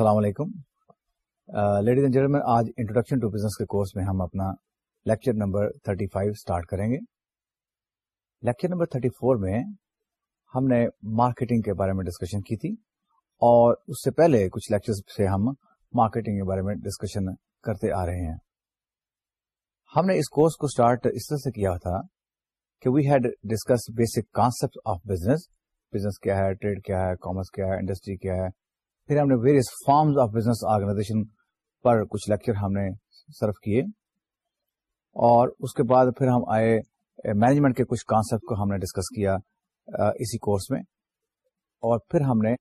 السلام علیکم۔ Ladies and gentleman آج انٹروڈکشن ٹو بزنس کے کورس میں ہم اپنا لیکچر نمبر 35 اسٹارٹ کریں گے۔ لیکچر نمبر 34 میں ہم نے مارکیٹنگ کے بارے میں ڈسکشن کی تھی اور اس سے پہلے کچھ لیکچر سے ہم مارکیٹنگ کے بارے میں ڈسکشن کرتے آ رہے ہیں۔ ہم نے اس کورس کو اسٹارٹ اس طرح سے کیا تھا کہ we had discussed basic concept of business business کیا ہے ٹریڈ کیا ہے کامرس کیا ہے انڈسٹری کیا ہے۔ پھر ہم نے various forms of business organization پر کچھ لیکچر ہم نے سرو کیے اور اس کے بعد پھر ہم آئے مینجمنٹ کے کچھ کانسپٹ کو ہم نے ڈسکس کیا اسی کورس میں اور پھر ہم نے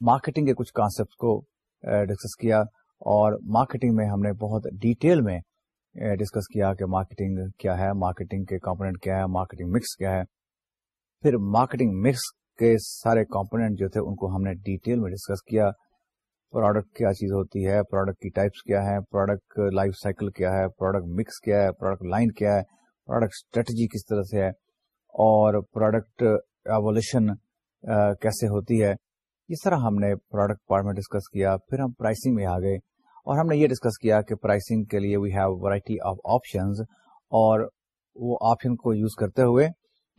مارکیٹنگ کے کچھ کانسپٹ کو ڈسکس کیا اور مارکیٹنگ میں ہم نے بہت ڈیٹیل میں ڈسکس کیا کہ مارکیٹنگ کیا ہے مارکیٹنگ کے کمپونیٹ کیا ہے مارکیٹنگ مکس کیا ہے۔ پھر مارکیٹنگ مکس کے سارے کمپونیٹ جو تھے ان کو ہم نے ڈیٹیل میں ڈسکس کیا۔ پروڈکٹ کیا چیز ہوتی ہے، پروڈکٹ کی ٹائپس کیا ہے پروڈکٹ لائف سائیکل کیا ہے، پروڈکٹ مکس کیا ہے، پروڈکٹ لائن کیا ہے، پروڈکٹ اسٹریٹجی کس طرح سے ہے اور پروڈکٹ ایولیوشن کیسے ہوتی ہے۔ اس طرح ہم نے پروڈکٹ پارٹ میں ڈسکس کیا، پھر ہم پرائسنگ میں آ گئے اور ہم نے یہ ڈسکس کیا کہ پرائسنگ کے لیے we have variety of options اور وہ آپشن کو یوز کرتے ہوئے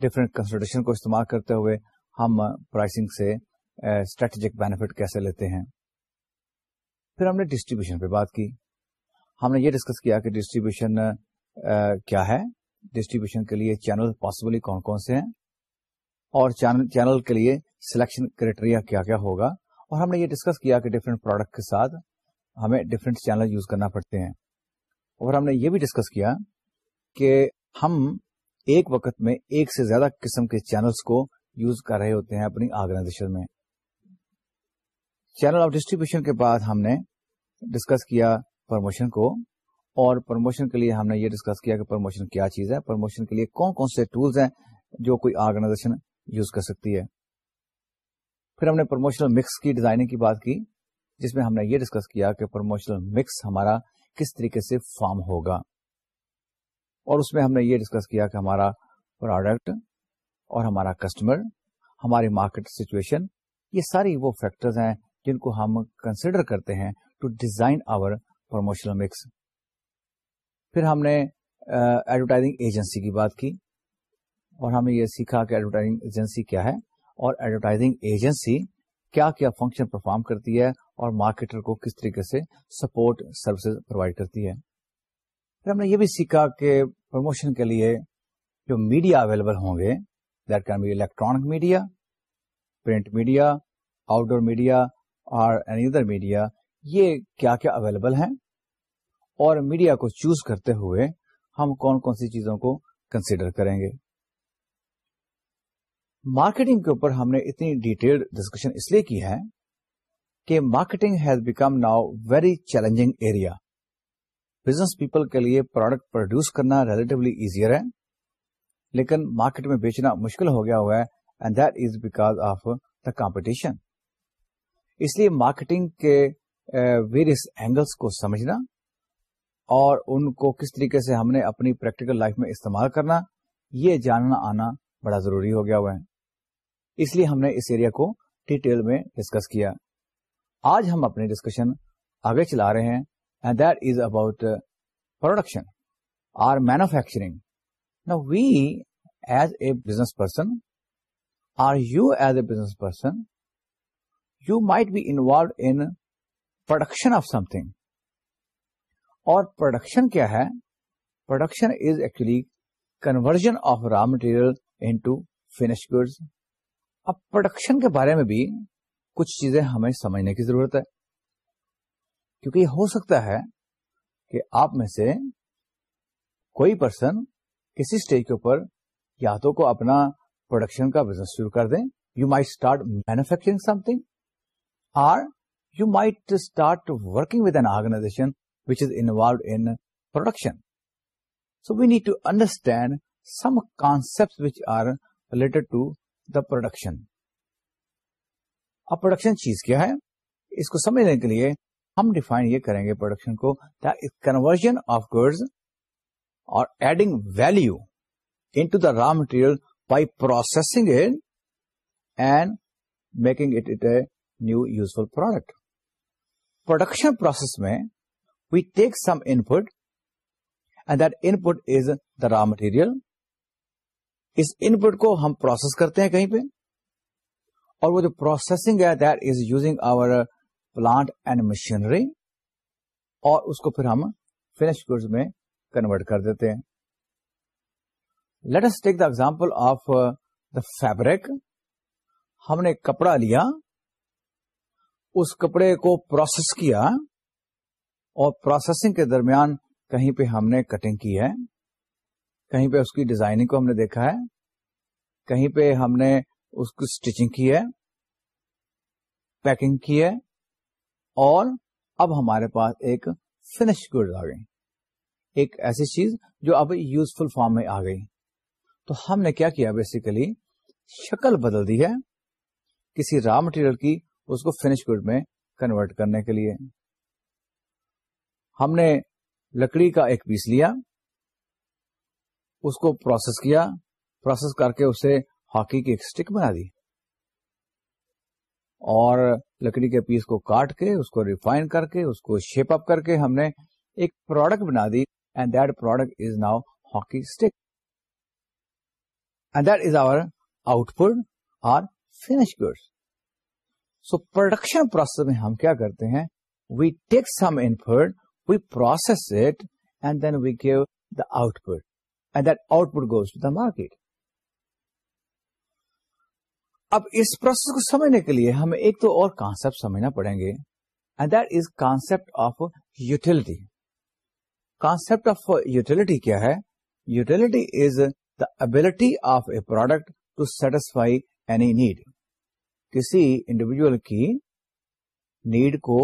ڈفرینٹ کنسلٹیشن کو استعمال کرتے ہوئے ہم پرائسنگ سے اسٹریٹجک بینیفٹ کیسے لیتے ہیں۔ پھر ہم نے ڈسٹریبیوشن پہ بات کی۔ ہم نے یہ ڈسکس کیا کہ ڈسٹریبیوشن کیا ہے؟ ڈسٹریبیوشن کے لیے چینل پاسبلی کون کون سے ہیں؟ اور چینل کے لیے سلیکشن کرائٹریا کیا کیا ہوگا؟ اور ہم نے یہ ڈسکس کیا کہ ڈفرینٹ پروڈکٹ کے ساتھ ہمیں ڈفرینٹ چینل یوز کرنا پڑتے ہیں۔ اور ہم نے یہ بھی ڈسکس کیا کہ ہم ایک وقت میں ایک سے زیادہ قسم کے چینلز کو یوز کر رہے ہوتے ہیں اپنی آرگنائزیشن میں۔ چینل آف ڈسٹریبیوشن کے بعد ہم نے ڈسکس کیا پروموشن کو اور پروموشن کے لیے ہم نے یہ ڈسکس کیا کہ پروموشن کیا چیز ہے پروموشن کے لیے کون کون سے ٹولز ہیں جو کوئی آرگنائزیشن یوز کر سکتی ہے۔ پھر ہم نے پروموشنل مکس کی ڈیزائننگ کی بات کی، جس میں ہم نے یہ ڈسکس کیا کہ پروموشنل مکس ہمارا کس طریقے سے فارم ہوگا۔ اور اس میں ہم نے یہ ڈسکس کیا کہ ہمارا پروڈکٹ اور ہمارا کسٹمر ہماری مارکیٹ سچویشن یہ ساری وہ فیکٹرز ہیں جن کو ہم کنسیڈر کرتے ہیں to design our promotional mix پھر ہم نے ایڈورٹائزنگ ایجنسی کی بات کی اور ہم نے یہ سیکھا کہ ایڈورٹائزنگ ایجنسی کیا ہے اور ایڈورٹائزنگ ایجنسی کیا کیا فنکشن پرفارم کرتی ہے اور مارکیٹر کو کس طریقے سے سپورٹ سروسز پرووائڈ کرتی ہے۔ پھر ہم نے یہ بھی سیکھا کہ پروموشن کے لیے جو میڈیا اویلیبل ہوں گے that can be electronic media print media outdoor media اور اینی ادر میڈیا یہ کیا کیا اویلیبل ہیں؟ اور میڈیا کو چوز کرتے ہوئے ہم کون کون سی چیزوں کو کنسیڈر کریں گے؟ مارکیٹنگ کے اوپر ہم نے اتنی ڈیٹیلڈ ڈسکشن اس لیے کی ہے کہ marketing has become now very challenging area business people کے لیے پروڈکٹ پروڈیوس کرنا ریلیٹولی ایزیئر ہے، لیکن مارکیٹ میں بیچنا مشکل ہو گیا ہوا ہے and that is because of the competition اس لیے مارکیٹنگ کے ویریس اینگلس کو سمجھنا اور ان کو کس طریقے سے ہم نے اپنی پریکٹیکل لائف میں استعمال کرنا، یہ جاننا آنا بڑا ضروری ہو گیا ہوا ہے۔ اس لیے ہم نے اس ایریا کو ڈیٹیل میں ڈسکس کیا۔ آج ہم اپنی ڈسکشن آگے چلا رہے ہیں and that is about production or manufacturing نا we as a business person or you as a business person you might be involved in production of something اور پروڈکشن کیا ہے؟ Production is actually conversion of raw material into finish goods اب production کے بارے میں بھی کچھ چیزیں ہمیں سمجھنے کی ضرورت ہے۔ کیونکہ یہ ہو سکتا ہے کہ آپ میں سے کوئی پرسن کسی اسٹیج کے اوپر یا تو کو اپنا پروڈکشن کا بزنس شروع کر دیں۔ You may start manufacturing something or you might start working with an organization which is involved in production. So we need to understand some concepts which are related to the production. اب production چیز کیا ہے اس کو سمجھنے کے لیے ہم define یہ کریں گے پروڈکشن کو کنورژن آف گڈز اور adding value into the raw material by processing it and making it it a new useful product production process میں we take some in put and that input is the raw material اس input کو ہم process کرتے ہیں کہیں پہ اور وہ جو پروسیسنگ ہے that is using our plant and machinery اور اس کو پھر ہم فنش گڈ میں کنورٹ کر دیتے ہیں۔ Let's take the example of the fabric ہم نے کپڑا لیا اس کپڑے کو پروسیس کیا اور پروسیسنگ کے درمیان کہیں پہ ہم نے کٹنگ کی ہے، کہیں پہ اس کی ڈیزائننگ کو ہم نے دیکھا ہے، کہیں پہ ہم نے اس کی اسٹیچنگ کی ہے پیکنگ کی ہے، اور اب ہمارے پاس ایک فنش گڈ آ گئی۔ ایک ایسی چیز جو اب یوزفل فارم میں آ گئی۔ تو ہم نے کیا کیا بیسیکلی شکل بدل دی ہے۔ کسی را مٹیریل کی اس کو فنش گڈ میں کنورٹ کرنے کے لیے۔ ہم نے لکڑی کا ایک پیس لیا، اس کو پروسیس کیا پروسیس کر کے اسے ہاکی کی ایک اسٹک بنا دی۔ اور لکڑی کے پیس کو کاٹ کے، اس کو ریفائن کر کے، اس کو شیپ اپ کر کے ہم نے ایک پروڈکٹ بنا دی۔ And that product is now hockey stick and that is our output or finish goods so production process میں ہم کیا کرتے ہیں؟ We take some in we process it and then we give the output and that output goes to the market اب اس process کو سمجھنے کے لیے ہمیں ایک تو اور کانسپٹ سمجھنا پڑیں گے and that is concept of utility concept of utility کیا ہے؟ Utility is the ability of a product to satisfy any need کسی انڈیویجل کی نیڈ کو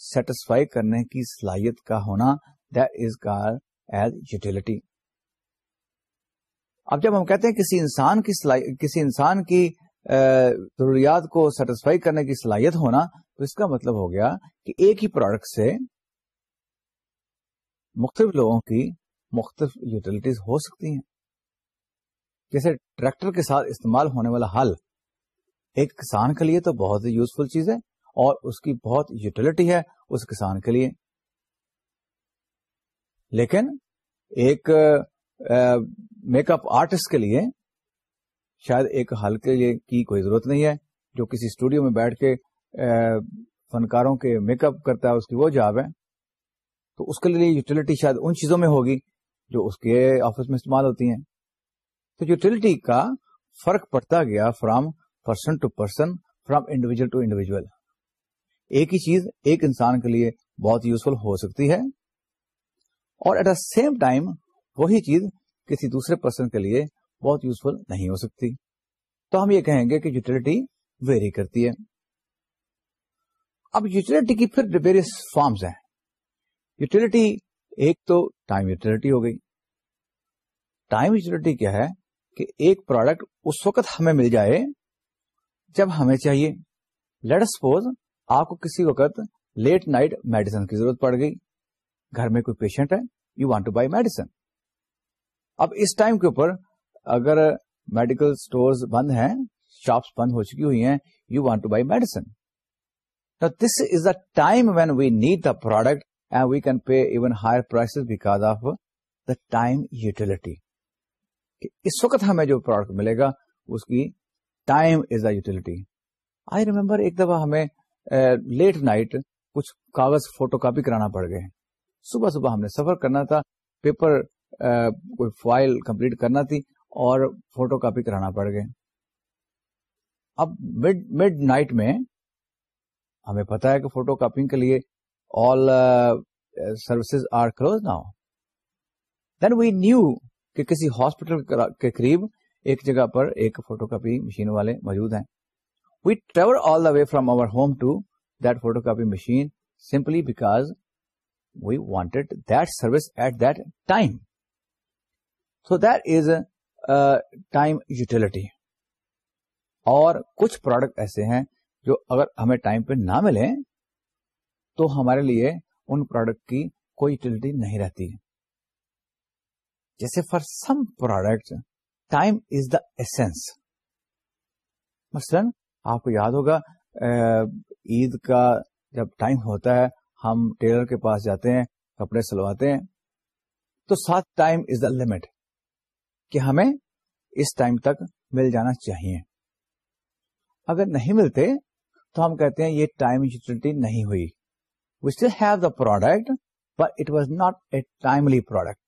سیٹسفائی کرنے کی صلاحیت کا ہونا that is car as utility اب جب ہم کہتے ہیں کسی انسان کی کسی انسان کی ضروریات کو سیٹسفائی کرنے کی صلاحیت ہونا، تو اس کا مطلب ہو گیا کہ ایک ہی پروڈکٹ سے مختلف لوگوں کی مختلف یوٹیلٹیز ہو سکتی ہیں۔ جیسے ٹریکٹر کے ساتھ استعمال ہونے والا حل ایک کسان کے لیے تو بہت ہی یوزفل چیز ہے اور اس کی بہت یوٹیلٹی ہے اس کسان کے لیے۔ لیکن ایک میک اپ آرٹسٹ کے لیے شاید ایک حل کے لیے کی کوئی ضرورت نہیں ہے۔ جو کسی اسٹوڈیو میں بیٹھ کے فنکاروں کے میک اپ کرتا ہے، اس کی وہ جاب ہے۔ تو اس کے لیے یوٹیلٹی شاید ان چیزوں میں ہوگی جو اس کے آفس میں استعمال ہوتی ہیں۔ تو یوٹیلٹی کا فرق پڑتا گیا from person to person from individual to individual ایک ہی چیز ایک انسان کے لیے بہت یوزفل ہو سکتی ہے اور ایٹ دا سیم ٹائم وہی چیز کسی دوسرے پرسن کے لیے بہت یوزفل نہیں ہو سکتی۔ تو ہم یہ کہیں گے کہ یوٹیلٹی ویری کرتی ہے۔ اب یوٹیلٹی کی پھر ویریس فارمز ہیں۔ یوٹیلٹی ایک تو ٹائم یوٹیلٹی ہو گئی۔ ٹائم یوٹیلٹی کیا ہے کہ ایک پروڈکٹ اس وقت ہمیں مل جائے جب ہمیں چاہیے لیٹ سپوز آپ کو کسی وقت لیٹ نائٹ میڈیسن کی ضرورت پڑ گئی۔ گھر میں کوئی پیشنٹ ہے you want to buy medicine اب اس ٹائم کے اوپر اگر میڈیکل اسٹور بند ہیں شاپس بند ہو چکی ہوئی ہیں you want to buy medicine this is the time when we need the product and we can pay even higher price because of the time utility اس وقت ہمیں جو پروڈکٹ ملے گا، اس کی time is a utility I remember ایک دفعہ ہمیں لیٹ نائٹ کچھ کاغذ فوٹو کاپی کرانا پڑ گئے۔ صبح صبح ہم نے سفر کرنا تھا پیپر کوئی فائل کمپلیٹ کرنا تھی اور فوٹو کاپی کرانا پڑ گئے۔ اب مڈ مڈ نائٹ میں ہمیں پتا ہے کہ فوٹو کاپی کے لیے all services are close now then we knew کہ کسی ہاسپٹل کے قریب ایک جگہ پر ایک فوٹو کاپی مشین والے موجود ہیں۔ We travel all the way from over home to that photocopy machine simply because we wanted that service at that time so that is time utility اور کچھ پروڈکٹ ایسے ہیں جو اگر ہمیں ٹائم پہ نہ ملیں تو ہمارے لیے ان پروڈکٹ کی کوئی یوٹیلٹی نہیں رہتی۔ جیسے for some product time is the essence مثلاً آپ کو یاد ہوگا عید کا جب ٹائم ہوتا ہے، ہم ٹیلر کے پاس جاتے ہیں، کپڑے سلواتے ہیں۔ تو سات ٹائم از دا لمٹ کہ ہمیں اس ٹائم تک مل جانا چاہیے۔ اگر نہیں ملتے، تو ہم کہتے ہیں یہ ٹائم یوٹیلٹی نہیں ہوئی۔ We still have the product but it was not a timely product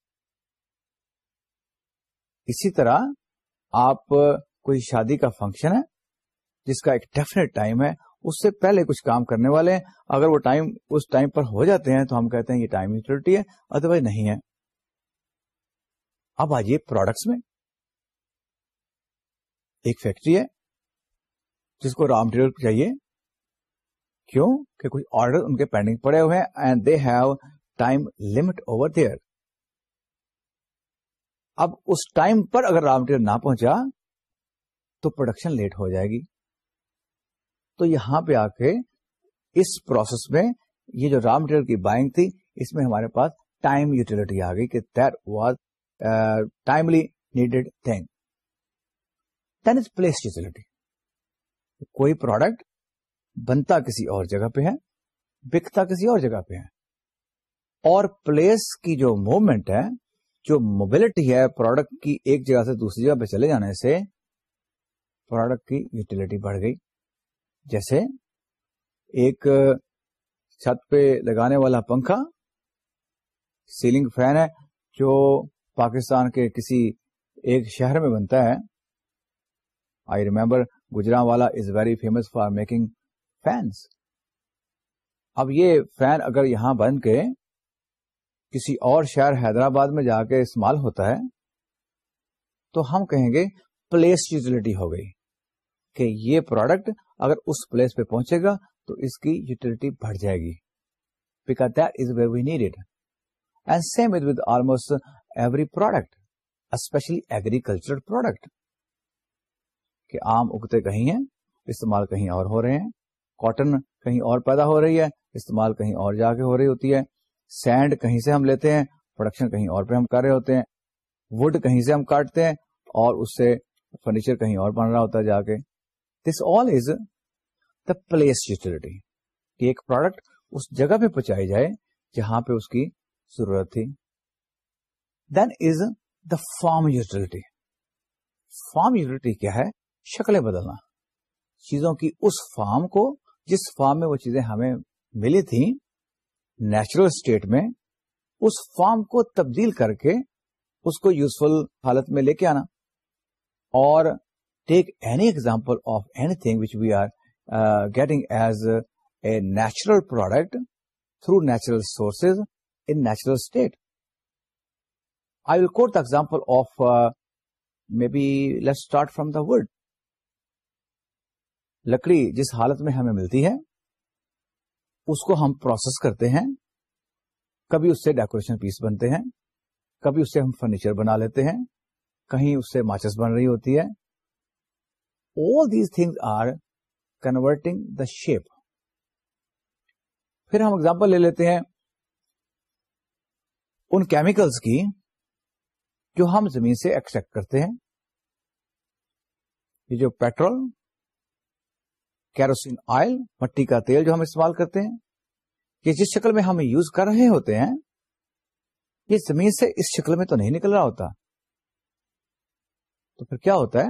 اسی طرح آپ، کوئی شادی کا فنکشن ہے، جس کا ایک ڈیفینیٹ ٹائم ہے، اس سے پہلے کچھ کام کرنے والے ہیں، اگر وہ ٹائم، اس ٹائم پر ہو جاتے ہیں تو ہم کہتے ہیں یہ ٹائم ہے ادروائز نہیں ہے۔ اب آئیے پروڈکٹس میں۔ ایک فیکٹری ہے، جس کو را مٹیریل چاہیے۔ کیوں؟ کہ کچھ آرڈر ان کے پینڈنگ پڑے ہوئے ہیں and they have time limit over there اب اس ٹائم پر اگر را مٹیریل نہ پہنچا تو پروڈکشن لیٹ ہو جائے گی۔ تو یہاں پہ آ کے اس پروسیس میں یہ جو را مٹیریل کی بائنگ تھی، اس میں ہمارے پاس ٹائم یوٹیلٹی آ گئی کہ that was timely needed thing. Then is place utility کوئی پروڈکٹ بنتا کسی اور جگہ پہ ہے، بکتا کسی اور جگہ پہ ہے۔ اور پلیس کی جو موومنٹ ہے جو موبلٹی ہے پروڈکٹ کی ایک جگہ سے دوسری جگہ پہ چلے جانے سے پروڈکٹ کی یوٹیلٹی بڑھ گئی۔ جیسے ایک چھت پہ لگانے والا پنکھا سیلنگ فین ہے جو پاکستان کے کسی ایک شہر میں بنتا ہے۔ آئی ریمبر گجرا والا is very famous for making fans اب یہ فین اگر یہاں بن کے کسی اور شہر حیدرآباد میں جا کے استعمال ہوتا ہے، تو ہم کہیں گے پلیس یوٹیلٹی ہو گئی کہ یہ پروڈکٹ اگر اس پلیس پہ پہنچے گا تو اس کی یوٹیلٹی بڑھ جائے گی۔ Because that is where we need it and same with with almost every product especially agriculture product کہ آم اگتے کہیں ہیں، استعمال کہیں اور ہو رہے ہیں۔ کاٹن کہیں اور پیدا ہو رہی ہے، استعمال کہیں اور جا کے ہو رہی ہوتی ہے۔ سینڈ کہیں سے ہم لیتے ہیں، پروڈکشن کہیں اور پہ ہم کر رہے ہوتے ہیں۔ وڈ کہیں سے ہم کاٹتے ہیں اور اس سے فرنیچر کہیں اور بن رہا ہوتا ہے جا کے۔ This all is the place utility کہ ایک پروڈکٹ اس جگہ پہ پہنچائی جائے جہاں پہ اس کی ضرورت تھی۔ Then is the form utility form utility کیا ہے؟ شکلیں بدلنا۔ چیزوں کی اس فارم کو، جس فارم میں وہ چیزیں ہمیں ملی تھی نیچرل اسٹیٹ میں اس فارم کو تبدیل کر کے اس کو یوزفل حالت میں لے کے آنا۔ اور take any example of anything which we are getting as a natural product through natural sources in natural state I will quote the example of maybe let start from the wood لکڑی جس حالت میں ہمیں ملتی ہے اس کو ہم process کرتے ہیں، کبھی اس سے ڈیکوریشن پیس بنتے ہیں، کبھی اس سے ہم فرنیچر بنا لیتے ہیں، کہیں اس سے ماچس بن رہی ہوتی ہے۔ All these things are converting the shape. پھر ہم اگزامپل لے لیتے ہیں ان کیمیکلس کی جو ہم زمین سے ایکسٹریکٹ کرتے ہیں۔ یہ جو پیٹرول کیروسین آئل، مٹی کا تیل جو ہم استعمال کرتے ہیں، یہ جس شکل میں ہم یوز کر رہے ہوتے ہیں، یہ زمین سے اس شکل میں تو نہیں نکل رہا ہوتا۔ تو پھر کیا ہوتا ہے؟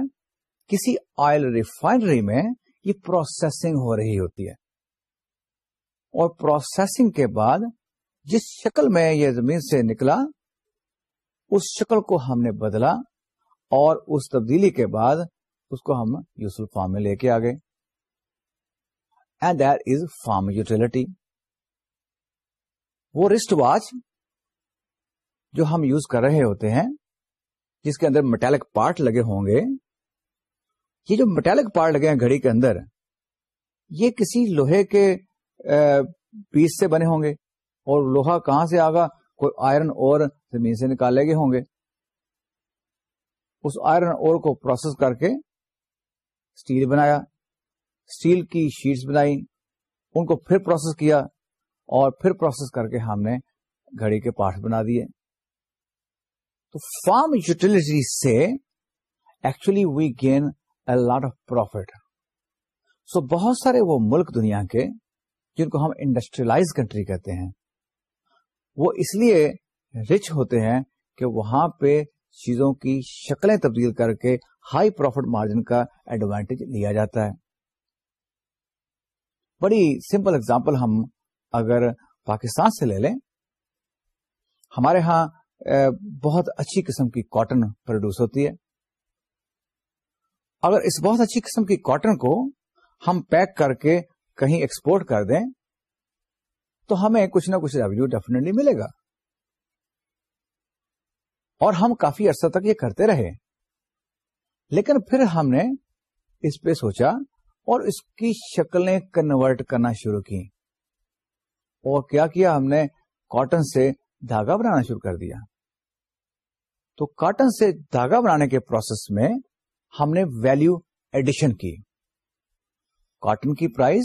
کسی آئل ریفائنری میں یہ پروسیسنگ ہو رہی ہوتی ہے۔ اور پروسیسنگ کے بعد جس شکل میں یہ زمین سے نکلا، اس شکل کو ہم نے بدلا اور اس تبدیلی کے بعد اس کو ہم یوسل فارم میں لے کے آ گئے۔ And that is form utility وہ رسٹ واچ جو ہم یوز کر رہے ہوتے ہیں، جس کے اندر میٹالک پارٹ لگے ہوں گے، یہ جو میٹالک پارٹ لگے ہیں گھڑی کے اندر، یہ کسی لوہے کے پیس سے بنے ہوں گے۔ اور لوہا کہاں سے آگا؟ کوئی آئرن اور زمین سے نکالے گئے ہوں گے۔ اس آئرن اور کو پروسیس کر کے اسٹیل بنایا۔ اسٹیل کی شیٹس بنائی، ان کو پھر پروسیس کیا اور پھر پروسیس کر کے ہم نے گھڑی کے پارٹ بنا دیے۔ تو فارم یوٹیلٹی سے actually we gain a lot of profit. So بہت سارے وہ ملک دنیا کے جن کو ہم انڈسٹریلائز کنٹری کہتے ہیں، وہ اس لیے رچ ہوتے ہیں کہ وہاں پہ چیزوں کی شکلیں تبدیل کر کے ہائی پروفٹ مارجن کا ایڈوانٹیج لیا جاتا ہے۔ بڑی سمپل اگزامپل ہم اگر پاکستان سے لے لیں، ہمارے ہاں بہت اچھی قسم کی کاٹن پروڈیوس ہوتی ہے۔ اگر اس بہت اچھی قسم کی کاٹن کو ہم پیک کر کے کہیں ایکسپورٹ کر دیں، تو ہمیں کچھ نہ کچھ ریویو ڈیفینیٹلی ملے گا۔ اور ہم کافی عرصہ تک یہ کرتے رہے۔ لیکن پھر ہم نے اس پہ سوچا اور اس کی شکلیں کنورٹ کرنا شروع کی اور کیا کیا؟ ہم نے کاٹن سے دھاگا بنانا شروع کر دیا۔ تو کاٹن سے دھاگا بنانے کے پروسیس میں ہم نے ویلو ایڈیشن کی۔ کاٹن کی پرائز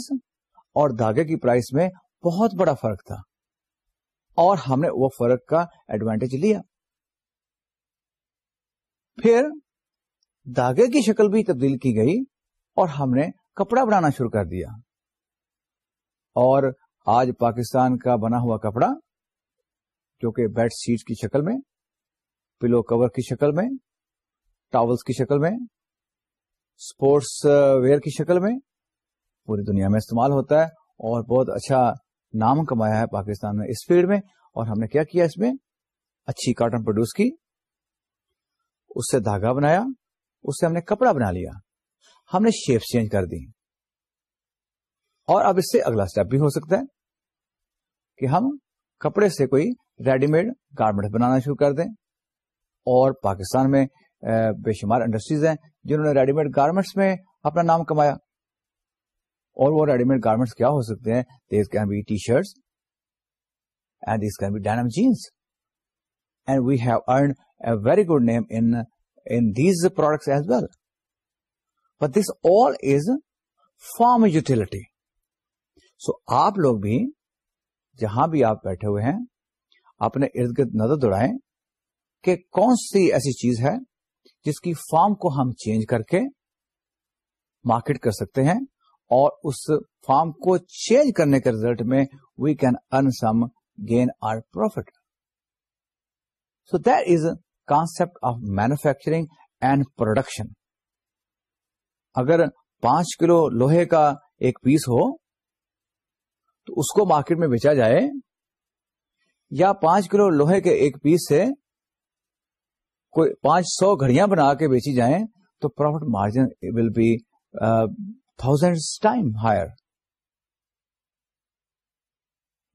اور دھاگے کی پرائز میں بہت بڑا فرق تھا۔ اور ہم نے وہ فرق کا ایڈوانٹیج لیا۔ پھر دھاگے کی شکل بھی تبدیل کی گئی اور ہم نے کپڑا بنانا شروع کر دیا۔ اور آج پاکستان کا بنا ہوا کپڑا، جو کہ بیڈ شیٹ کی شکل میں، پلو کور کی شکل میں ٹاولس کی شکل میں اسپورٹس ویئر کی شکل میں پوری دنیا میں استعمال ہوتا ہے اور بہت اچھا نام کمایا ہے پاکستان میں اس فیلڈ میں۔ اور ہم نے کیا کیا اس میں؟ اچھی کاٹن پروڈیوس کی، اس سے دھاگا بنایا، اس سے ہم نے کپڑا بنا لیا۔ ہم نے شیپ چینج کر دی۔ اور اب اس سے اگلا اسٹیپ بھی ہو سکتا ہے کہ ہم کپڑے سے کوئی ریڈی میڈ گارمنٹ بنانا شروع کر دیں۔ اور پاکستان میں بے شمار انڈسٹریز ہیں جنہوں نے ریڈی میڈ گارمنٹس میں اپنا نام کمایا۔ اور وہ ریڈی میڈ گارمنٹس کیا ہو سکتے ہیں؟ These can be T shirts and these can be denim jeans and we have earn a very good name in these products as well but this all is form utility so آپ لوگ بھی جہاں بھی آپ بیٹھے ہوئے ہیں، اپنے ارد گرد نظر دوڑائیں کہ کون سی ایسی چیز ہے جس کی فارم کو ہم چینج کر کے مارکیٹ کر سکتے ہیں اور اس فارم کو چینج کرنے کے ریزلٹ میں we can earn some gain or profit so that is concept of manufacturing and production اگر پانچ کلو لوہے کا ایک پیس ہو، تو اس کو مارکیٹ میں بیچا جائے، یا پانچ کلو لوہے کے ایک پیس سے کوئی پانچ سو گھڑیاں بنا کے بیچی جائیں، تو profit margin will be thousand time higher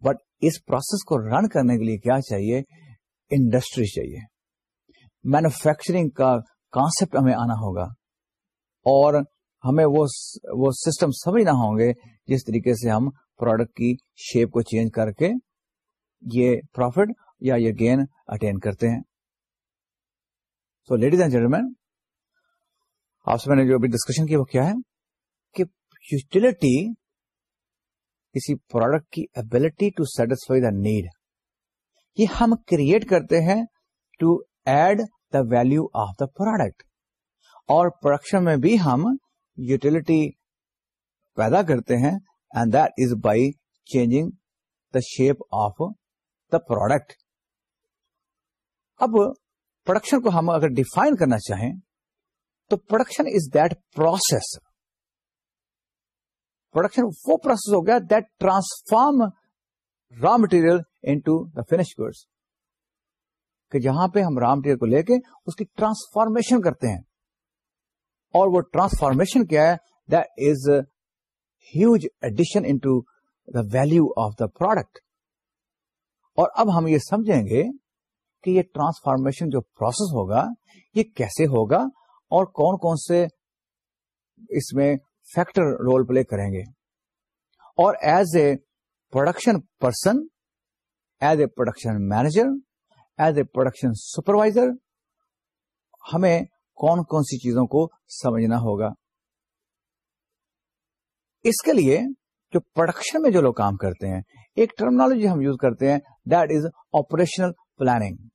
but us process کو رن کرنے کے لیے کیا چاہیے؟ انڈسٹری چاہیے. مینوفیکچرنگ کا کانسپٹ ہمیں آنا ہوگا. اور ہمیں وہ وہ سسٹم سمجھنا ہوں گے جس طریقے سے ہم پروڈکٹ کی شیپ کو چینج کر کے یہ پروفٹ یا یہ گین اٹین کرتے ہیں۔ سو لیڈیز اینڈ جینٹلمین آپ سے میں نے جو ابھی ڈسکشن کی وہ کیا ہے؟ کہ یوٹیلٹی کسی پروڈکٹ کی ability to satisfy the need یہ ہم کریٹ کرتے ہیں to add the value of the product اور پروڈکشن میں بھی ہم یوٹیلٹی پیدا کرتے ہیں and that is by changing the shape of the product اب پروڈکشن کو ہم اگر ڈیفائن کرنا چاہیں تو production is that process production وہ پروسیس ہو گیا that transform raw material into the finish goods کہ جہاں پہ ہم را مٹیریل کو لے کے اس کی ٹرانسفارمیشن کرتے ہیں. اور وہ ٹرانسفارمیشن کیا ہے that is huge addition into the value of the product اور اب ہم یہ سمجھیں گے کہ یہ ٹرانسفارمیشن جو پروسیس ہوگا، یہ کیسے ہوگا اور کون کون سے اس میں فیکٹر رول پلے کریں گے. اور as a production person as a production manager as a production supervisor ہمیں کون کون سی چیزوں کو سمجھنا ہوگا۔ اس کے لیے جو پروڈکشن میں جو لوگ کام کرتے ہیں ایک ٹرمنالوجی ہم یوز کرتے ہیں that is operational planning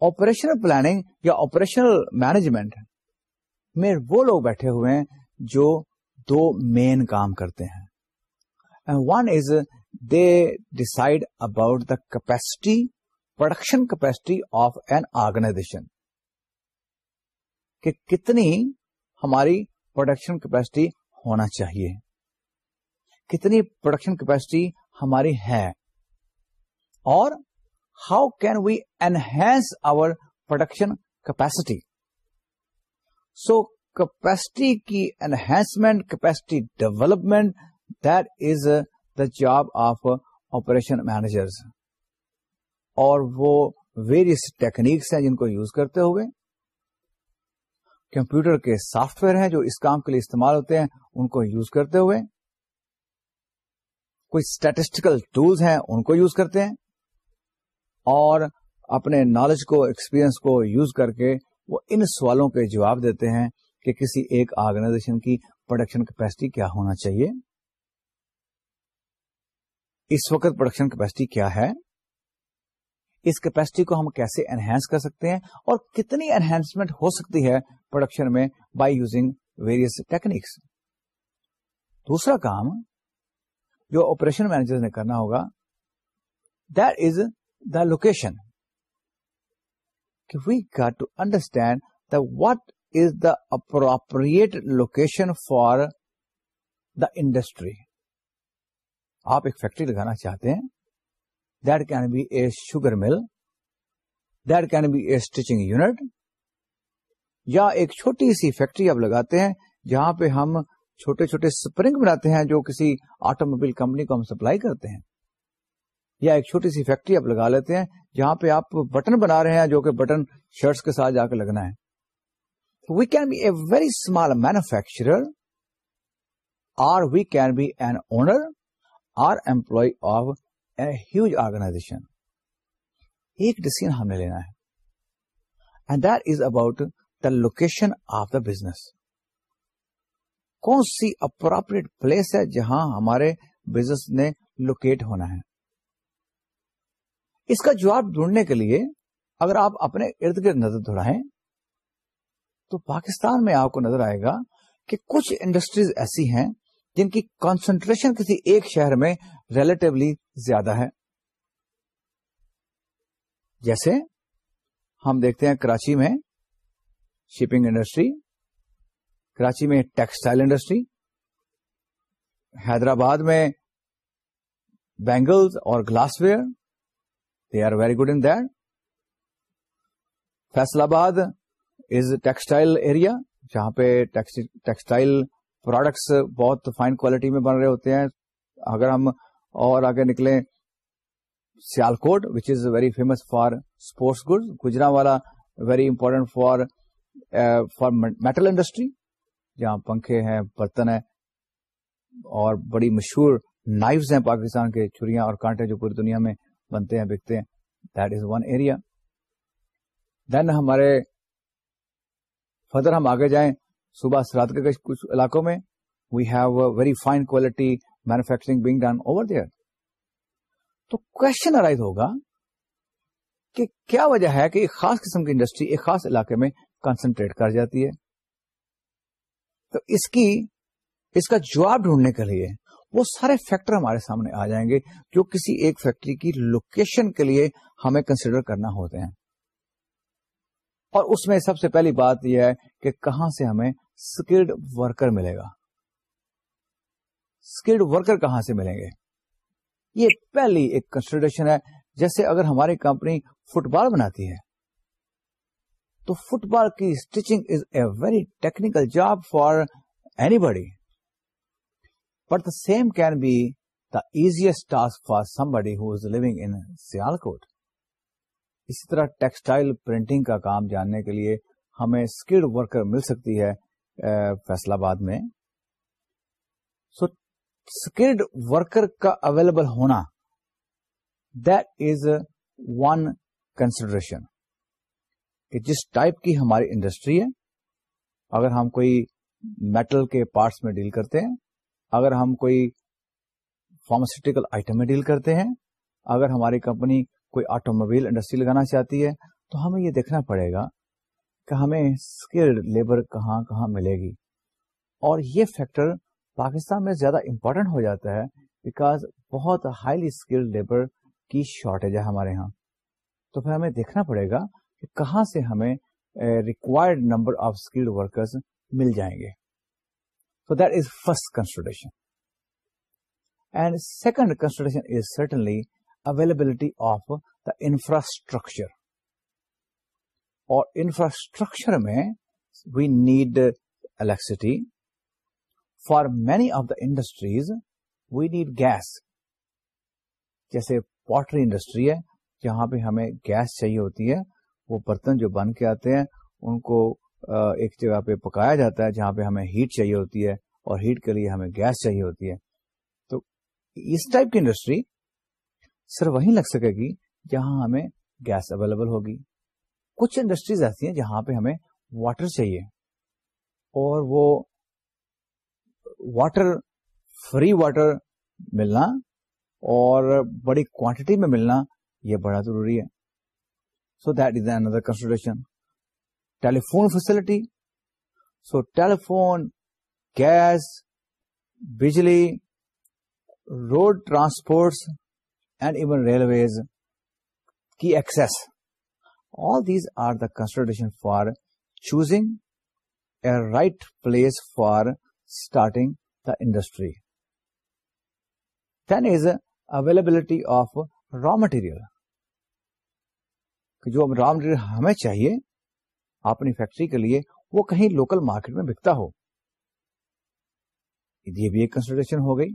operational planning یا آپریشنل مینجمنٹ میں وہ لوگ بیٹھے ہوئے ہیں جو دو مین کام کرتے ہیں۔ And one is uh, they decide about the capacity, production capacity of an organization. کہ کتنی ہماری پروڈکشن کیپیسٹی ہونا چاہیے۔ کتنی پروڈکشن کیپیسٹی ہماری ہے۔ اور how can we enhance our production capacity so capacity کی enhancement capacity development that is the job of operation managers اور وہ ویریس ٹیکنیکس ہیں جن کو یوز کرتے ہوئے۔ کمپیوٹر کے سافٹ ویئر ہیں جو اس کام کے لیے استعمال ہوتے ہیں، ان کو یوز کرتے ہوئے، کوئی اسٹیٹسٹیکل ٹولس ہیں، ان کو یوز کرتے ہیں، اور اپنے نالج کو ایکسپیرئنس کو یوز کر کے وہ ان سوالوں کے جواب دیتے ہیں کہ کسی ایک آرگنائزیشن کی پروڈکشن کیپیسٹی کیا ہونا چاہیے۔ اس وقت پروڈکشن کیپیسٹی کیا ہے؟ اس کیپیسٹی کو ہم کیسے انہینس کر سکتے ہیں؟ اور کتنی انہینسمنٹ ہو سکتی ہے پروڈکشن میں بائی یوزنگ ویریس ٹیکنیکس دوسرا کام جو آپریشن مینیجر نے کرنا ہوگا that is the location we got to understand the what is the appropriate location for the industry آپ ایک فیکٹری لگانا چاہتے ہیں that can be a sugar mill that can be a stitching unit یا ایک چھوٹی سی فیکٹری آپ لگاتے ہیں جہاں پہ ہم چھوٹے چھوٹے اسپرنگ بناتے ہیں جو کسی آٹو موبائل کمپنی کو ہم سپلائی کرتے ہیں۔ یا ایک چھوٹی سی فیکٹری آپ لگا لیتے ہیں جہاں پہ آپ بٹن بنا رہے ہیں جو کہ بٹن شرٹس کے ساتھ جا کے لگنا ہے۔ We can be a very small manufacturer or we can be an owner or employee of a huge organization ایک ڈسیزن ہم نے لینا ہے۔ And that is about the location of the business کون سی اپروپریٹ پلیس ہے جہاں ہمارے بزنس نے لوکیٹ ہونا ہے؟ اس کا جواب ڈھونڈنے کے لیے اگر آپ اپنے ارد گرد نظر دوڑائیں، تو پاکستان میں آپ کو نظر آئے گا کہ کچھ انڈسٹریز ایسی ہیں جن کی کانسنٹریشن کسی ایک شہر میں ریلیٹولی زیادہ ہے۔ جیسے ہم دیکھتے ہیں کراچی میں شپنگ انڈسٹری، کراچی میں ٹیکسٹائل انڈسٹری، حیدرآباد میں بینگلز اور glassware they are very good in that Faisalabad is textile area جہاں پہ ٹیکسٹائل پروڈکٹس بہت فائن کوالٹی میں بن رہے ہوتے ہیں۔ اگر ہم اور آگے نکلیں Sialkot which is very famous for sports good Gujranwala very important for for metal industry جہاں پنکھے ہیں، برتن ہیں، اور بڑی مشہور نائفز ہیں پاکستان کے چھریاں اور کانٹے جو پوری دنیا میں بنتے ہیں، بکتے ہیں that is one area then ہمارے فردر ہم آگے جائیں صبح سرات کے کچھ علاقوں میں we have very fine quality manufacturing being done over there تو کوشچن ارائز ہوگا کہ کیا وجہ ہے کہ ایک خاص قسم کی انڈسٹری ایک خاص علاقے میں کنسنٹریٹ کر جاتی ہے۔ تو اس کی، اس کا جواب ڈھونڈنے کے لیے وہ سارے فیکٹر ہمارے سامنے آ جائیں گے جو کسی ایک فیکٹری کی لوکیشن کے لیے ہمیں کنسیڈر کرنا ہوتے ہیں۔ اور اس میں سب سے پہلی بات یہ ہے کہ کہاں سے ہمیں اسکلڈ ورکر ملے گا۔ اسکلڈ ورکر کہاں سے ملیں گے؟ یہ پہلی ایک کنسیڈریشن ہے۔ جیسے اگر ہماری کمپنی فٹ بال بناتی ہے تو فٹ بال کی stitching is a very technical job for anybody but the same can be the easiest task for somebody who is living in Sialkot اسی طرح ٹیکسٹائل پرنٹنگ کا کام جاننے کے لیے ہمیں اسکلڈ ورکر مل سکتی ہے فیصلہ آباد میں۔ سو اسکلڈ ورکر کا اویلیبل ہونا دیٹ از ون کنسیڈریشن کہ جس ٹائپ کی ہماری انڈسٹری ہے، اگر ہم کوئی میٹل کے پارٹس میں ڈیل کرتے ہیں، اگر ہم کوئی فارماسیوٹیکل آئٹم میں ڈیل کرتے ہیں، اگر ہماری کمپنی کوئی آٹو موبائل انڈسٹری لگانا چاہتی ہے، تو ہمیں یہ دیکھنا پڑے گا کہ ہمیں اسکلڈ لیبر کہاں کہاں ملے گی۔ اور یہ فیکٹر پاکستان میں زیادہ امپورٹنٹ ہو جاتا ہے بیکاز بہت ہائیلی اسکلڈ لیبر کی شارٹیج ہے ہمارے یہاں تو پھر ہمیں دیکھنا پڑے گا کہاں سے ہمیں required number of skilled workers مل جائیں گے۔ So that is first constraint and second constraint is certainly availability of the infrastructure اور انفراسٹرکچر میں we need electricity for many of the industries we need gas جیسے pottery industry ہے جہاں پہ ہمیں گیس چاہیے ہوتی ہے۔ وہ برتن جو بن کے آتے ہیں، ان کو ایک جگہ پہ پکایا جاتا ہے جہاں پہ ہمیں ہیٹ چاہیے ہوتی ہے اور ہیٹ کے لیے ہمیں گیس چاہیے ہوتی ہے۔ تو اس ٹائپ کی انڈسٹری صرف وہیں لگ سکے گی جہاں ہمیں گیس اویلیبل ہوگی۔ کچھ انڈسٹریز ایسی ہیں جہاں پہ ہمیں واٹر چاہیے اور وہ واٹر فری واٹر ملنا اور بڑی کوانٹٹی میں ملنا یہ بڑا ضروری ہے۔ So that is another consideration telephone facility so telephone gas بجلی road transports and even railways کی access all these are the consideration for choosing a right place for starting the industry then is availability of raw material جو raw material ہمیں چاہیے اپنی factory کے لیے، وہ کہیں لوکل مارکیٹ میں بکتا ہو۔ یہ بھی ایک کنسیڈریشن ہو گئی۔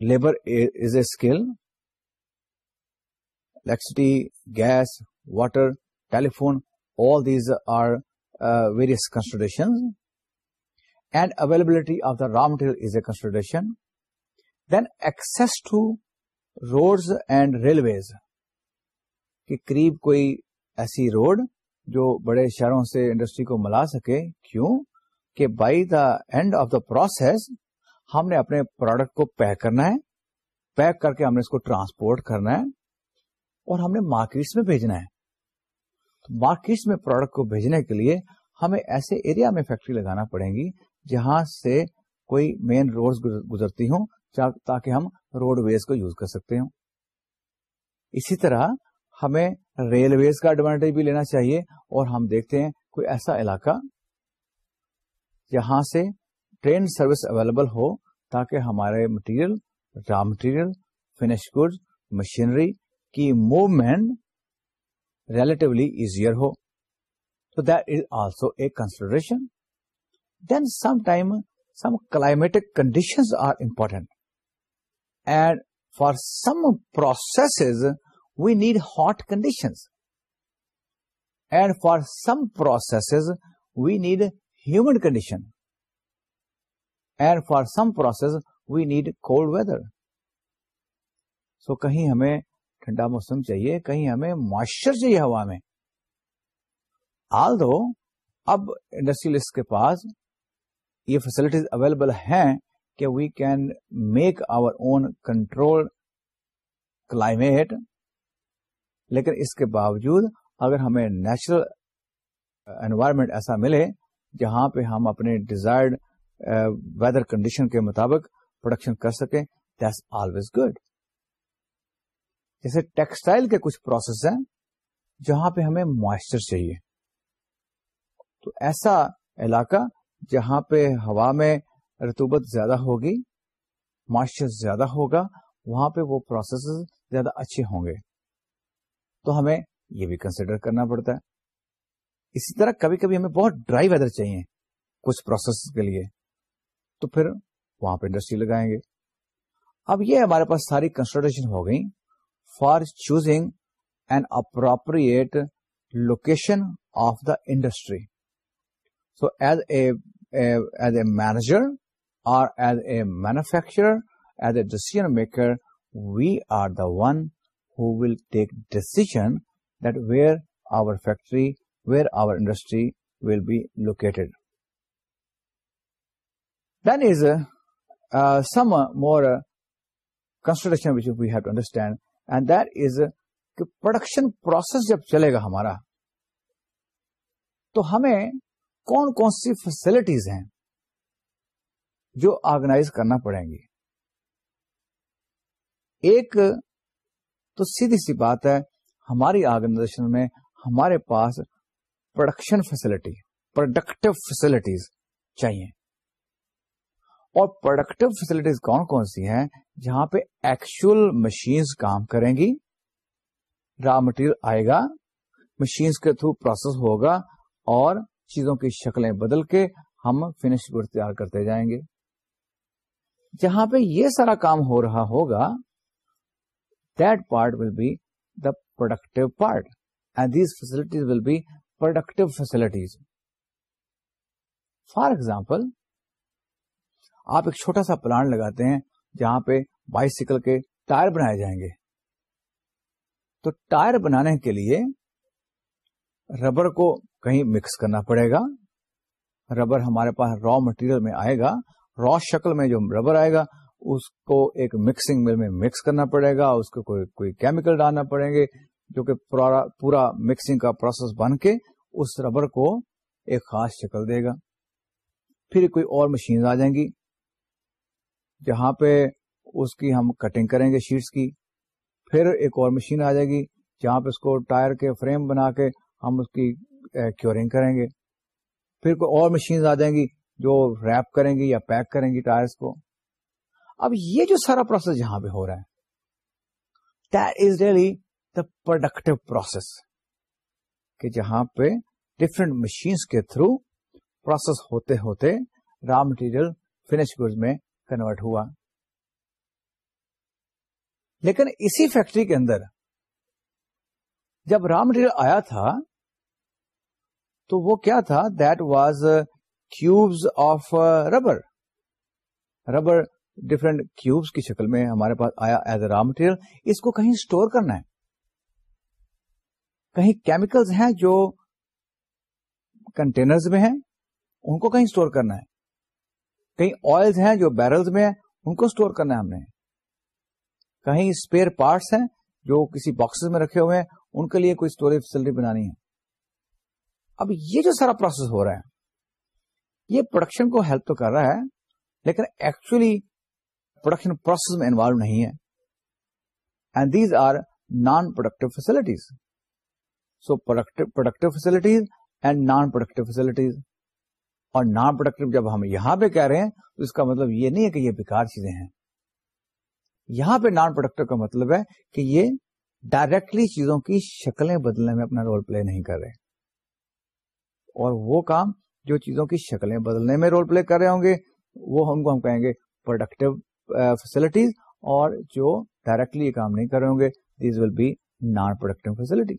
Labour is a skill electricity gas water telephone all these are various consideration and availability of the raw material is a consideration then access to roads and railways کہ قریب کوئی ایسی روڈ جو بڑے شہروں سے انڈسٹری کو ملا سکے۔ کیوں؟ کہ by the end of the process ہم نے اپنے پروڈکٹ کو پیک کرنا ہے۔ پیک کر کے ہم نے اس کو ٹرانسپورٹ کرنا ہے اور ہم نے مارکیٹس میں بھیجنا ہے۔ مارکیٹس میں پروڈکٹ کو بھیجنے کے لیے ہمیں ایسے ایریا میں فیکٹری لگانا پڑیں گی جہاں سے کوئی مین روڈ گزرتی ہوں تاکہ ہم روڈ ویز کو یوز کر سکتے ہوں۔ اسی طرح ہمیں ریلویز کا ایڈوانٹیج بھی لینا چاہیے اور ہم دیکھتے ہیں کوئی ایسا علاقہ جہاں سے ٹرین سروس اویلیبل ہو تاکہ ہمارے material raw material finish good machinery کی موومینٹ ریلیٹولی ایزیئر ہو۔ تو that is also a consideration then some time some climatic conditions are important and for some processes we need hot conditions and for some processes we need humid condition and for some process we need cold weather so کہیں ہمیں ٹھنڈا موسم چاہیے کہیں ہمیں moisture چاہیے ہوا میں آل دو اب انڈسٹریلسٹ کے پاس یہ فیسلٹیز اویلیبل ہیں کہ we can make our own control climate لیکن اس کے باوجود اگر ہمیں نیچرل انوائرمنٹ uh, ایسا ملے جہاں پہ ہم اپنے ڈیزائرڈ ویدر کنڈیشن کے مطابق پروڈکشن کر سکیں دیٹس آلویز گڈ جیسے ٹیکسٹائل کے کچھ پروسیس ہیں جہاں پہ ہمیں موئسچر چاہیے۔ تو ایسا علاقہ جہاں پہ ہوا میں رتوبت زیادہ ہوگی موئسچر زیادہ ہوگا، وہاں پہ وہ پروسیس زیادہ اچھے ہوں گے۔ تو ہمیں یہ بھی کنسیڈر کرنا پڑتا ہے۔ اسی طرح کبھی کبھی ہمیں بہت ڈرائی ویدر چاہیے کچھ پروسیس کے لیے۔ تو پھر وہاں پہ انڈسٹری لگائیں گے۔ اب یہ ہمارے پاس ساری کنسیڈریشن ہو گئی for choosing an appropriate location of the industry so as a as a manager اور as a manufacturer as a decision maker we are the one who will take decision that where our factory, where our industry will be located. Then is uh, uh, some uh, more consideration which we have to understand, and that is کہ production process جب چلے گا ہمارا تو ہمیں کون کون سی facilities ہیں جو آرگنائز کرنا پڑیں گی ایک تو سیدھی سی بات ہے، ہماری آرگنائزیشن میں ہمارے پاس پروڈکشن فیسلٹی پروڈکٹیو فیسلٹیز چاہیے۔ اور پروڈکٹیو فیسلٹیز کون کون سی ہیں؟ جہاں پہ ایکچوئل مشینز کام کریں گی را مٹیریل آئے گا مشینز کے تھرو پروسیس ہوگا، اور چیزوں کی شکلیں بدل کے ہم فنش گڈ تیار کرتے جائیں گے۔ جہاں پہ یہ سارا کام ہو رہا ہوگا that part will be the productive part and these facilities will be productive facilities for example آپ ایک چھوٹا سا پلانٹ لگاتے ہیں جہاں پہ بائسیکل کے ٹائر بنائے جائیں گے. تو ٹائر بنانے کے لیے ربر کو کہیں مکس کرنا پڑے گا. ربر ہمارے پاس را مٹیریل میں آئے گا. را شکل میں جو ربر آئے گا اس کو ایک مکسنگ مل میں مکس کرنا پڑے گا، اس کو کوئی کوئی کیمیکل ڈالنا پڑیں گے، جو کہ پورا مکسنگ کا پروسیس بن کے اس ربر کو ایک خاص شکل دے گا۔ پھر کوئی اور مشین آ جائیں گی، جہاں پہ اس کی ہم کٹنگ کریں گے شیٹس کی۔ پھر ایک اور مشین آ جائے گی، جہاں پہ اس کو ٹائر کے فریم بنا کے ہم اس کی کیورنگ کریں گے۔ پھر کوئی اور مشین آ جائیں گی جو ریپ کریں گی یا پیک کریں گی ٹائرس کو۔ اب یہ جو سارا پروسیس یہاں پہ ہو رہا ہے that is really the productive process کہ جہاں پہ ڈفرینٹ مشینس کے تھرو پروسیس ہوتے ہوتے را مٹیریل فنش گڈ میں کنورٹ ہوا۔ لیکن اسی فیکٹری کے اندر جب را مٹیریل آیا تھا، تو وہ کیا تھا؟ That was cubes of rubber rubber different cubes کی شکل میں ہمارے پاس آیا ایز اے را مٹیریل اس کو کہیں اسٹور کرنا ہے۔ کہیں کیمیکلز ہیں جو کنٹینرز میں ہیں، ان کو کہیں اسٹور کرنا ہے۔ کہیں آئلز ہیں جو بیرلز میں ہیں، ان کو اسٹور کرنا ہے ہم نے۔ کہیں اسپیئر پارٹس ہیں جو کسی باکسز میں رکھے ہوئے ہیں، ان کے لیے کوئی اسٹوریج فیسلٹی بنانی ہے۔ اب یہ جو سارا پروسیس ہو رہا ہے، یہ پروڈکشن کو ہیلپ تو کر رہا ہے، لیکن ایکچولی پروڈکشن پروسیس میں انوالو نہیں ہے. And these are non productive facilities so productive facilities and non productive facilities اور نان پروڈکٹیو جب ہم یہاں پہ کہہ رہے ہیں، تو اس کا مطلب یہ نہیں ہے کہ یہ بیکار چیزیں ہیں. یہاں پہ نان پروڈکٹیو کا مطلب ہے کہ یہ ڈائریکٹلی چیزوں کی شکلیں بدلنے میں اپنا رول پلے نہیں کر رہے. اور وہ کام جو چیزوں کی شکلیں بدلنے میں رول پلے کر رہے ہوں گے، وہ ہم کو ہم کہیں گے پروڈکٹیو فیسلٹیز اور جو ڈائریکٹلی یہ کام نہیں کر رہے ہوں گے these will be non productive facility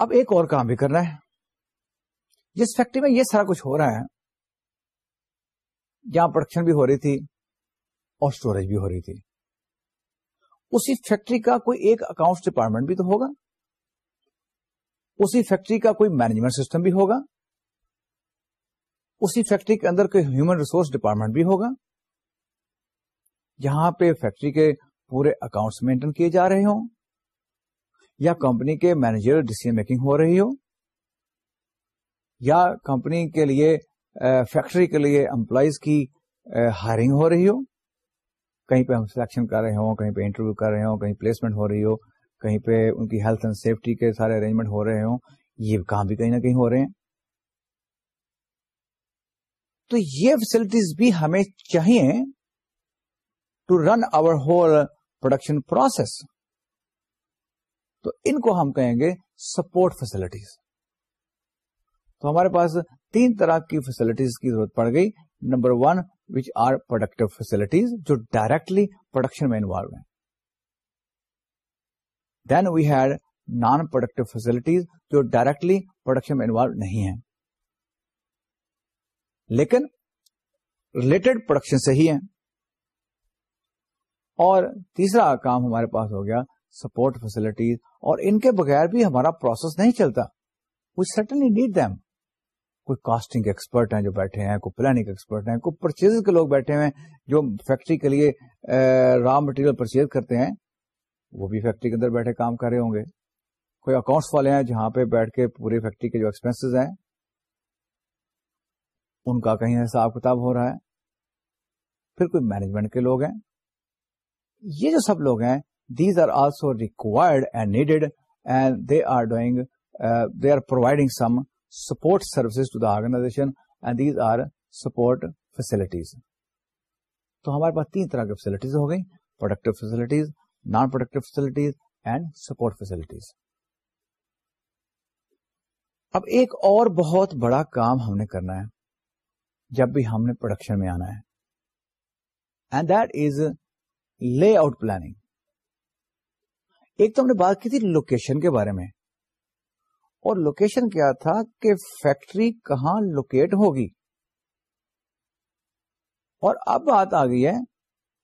اب ایک اور کام بھی کرنا ہے، جس فیکٹری میں یہ سارا کچھ ہو رہا ہے جہاں پروڈکشن بھی ہو رہی تھی اور اسٹوریج بھی ہو رہی تھی۔ اسی فیکٹری کا کوئی ایک اکاؤنٹ ڈپارٹمنٹ بھی تو ہوگا، اسی فیکٹری کا کوئی مینجمنٹ سسٹم بھی ہوگا اسی فیکٹری کے اندر کوئی ہیومن ریسورس ڈپارٹمنٹ بھی ہوگا۔ جہاں پہ فیکٹری کے پورے اکاؤنٹس مینٹین کیے جا رہے ہوں۔ یا کمپنی کے مینیجر ڈیسیزن میکنگ ہو رہی ہو۔ یا کمپنی کے لیے فیکٹری کے لیے امپلائیز کی ہائرنگ ہو رہی ہو۔ کہیں پہ ہم سلیکشن کر رہے ہوں، کہیں پہ انٹرویو کر رہے ہوں، کہیں پلیسمنٹ ہو رہی ہو۔ کہیں پہ ان کی ہیلتھ اینڈ سیفٹی کے سارے ارینجمنٹ ہو رہے ہوں۔ یہ کام بھی کہیں نہ کہیں ہو رہے ہیں۔ تو یہ فیسلٹیز بھی ہمیں چاہیے to run our whole production process تو ان کو ہم کہیں گے سپورٹ فیسلٹیز تو ہمارے پاس تین طرح کی فیسلٹیز کی ضرورت پڑ گئی. Number one which are productive facilities جو ڈائریکٹلی پروڈکشن میں انوالو ہیں. Then we had non productive facilities جو ڈائریکٹلی پروڈکشن میں انوالو نہیں ہے لیکن ریلیٹڈ پروڈکشن سے ہی ہے اور تیسرا کام ہمارے پاس ہو گیا سپورٹ فیسلٹیز اور ان کے بغیر بھی ہمارا پروسیس نہیں چلتا۔ وی سٹنلی نیڈ دم کوئی کاسٹنگ ایکسپرٹ ہیں جو بیٹھے ہیں، کوئی پلاننگ ایکسپرٹ ہیں، کوئی پرچیز کے لوگ بیٹھے ہیں جو فیکٹری کے لیے را مٹیریل پرچیز کرتے ہیں، وہ بھی فیکٹری کے اندر بیٹھے کام کر رہے ہوں گے۔ کوئی اکاؤنٹس والے ہیں جہاں پہ بیٹھ کے پوری فیکٹری کے جو ایکسپینسز ہیں ان کا کہیں حساب کتاب ہو رہا ہے۔ پھر کوئی مینجمنٹ کے لوگ ہیں۔ یہ جو سب لوگ ہیں these are also required and needed and they are doing they are providing some support services to the organization and these are support facilities تو ہمارے پاس تین طرح کی فیسلٹیز ہو گئی productive facilities non productive facilities and support facilities اب ایک اور بہت بڑا کام ہم نے کرنا ہے۔ جب بھی ہم نے پروڈکشن میں آنا ہے۔ And that is layout planning ایک تو ہم نے بات کی تھی لوکیشن کے بارے میں۔ اور لوکیشن کیا تھا کہ فیکٹری کہاں لوکیٹ ہوگی۔ اور اب بات آ گئی ہے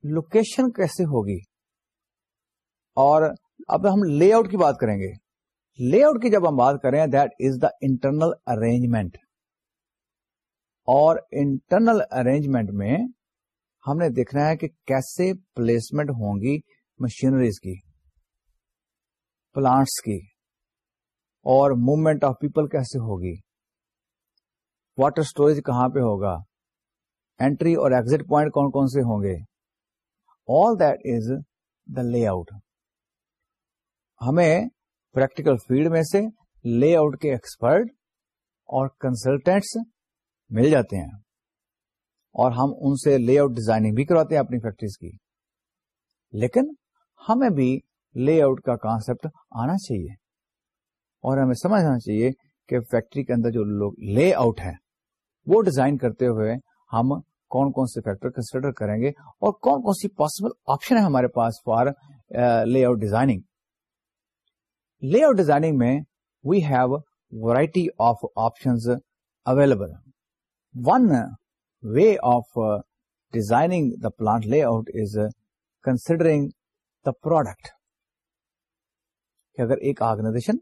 لوکیشن کیسے ہوگی۔ اور اب ہم لے آؤٹ کی بات کریں گے۔ لے آؤٹ کی جب ہم بات کریں that is the internal arrangement اور انٹرنل ارینجمنٹ میں ہم نے دیکھنا ہے کہ کیسے پلیسمنٹ ہوں گی مشینریز کی، پلانٹس کی، اور موومنٹ آف پیپل کیسے ہوگی، واٹر اسٹوریج کہاں پہ ہوگا اینٹری اور ایگزٹ پوائنٹ کون کون سے ہوں گے all that is the layout ہمیں پریکٹیکل فیلڈ میں سے لے آؤٹ کے ایکسپرٹ اور کنسلٹینٹس مل جاتے ہیں اور ہم ان سے لے آؤٹ ڈیزائننگ بھی کرواتے ہیں اپنی فیکٹریز کی۔ لیکن ہمیں بھی لے آؤٹ کا کانسپٹ آنا چاہیے اور ہمیں سمجھنا چاہیے کہ فیکٹری کے اندر جو لوگ لے آؤٹ ہے وہ ڈیزائن کرتے ہوئے ہم کون کون سے فیکٹر کنسیڈر کریں گے اور کون کون سی پاسبل آپشن ہے ہمارے پاس for layout designing layout designing میں we have variety of option available one way of designing the plant layout is considering the product کہ اگر ایک آرگنائزیشن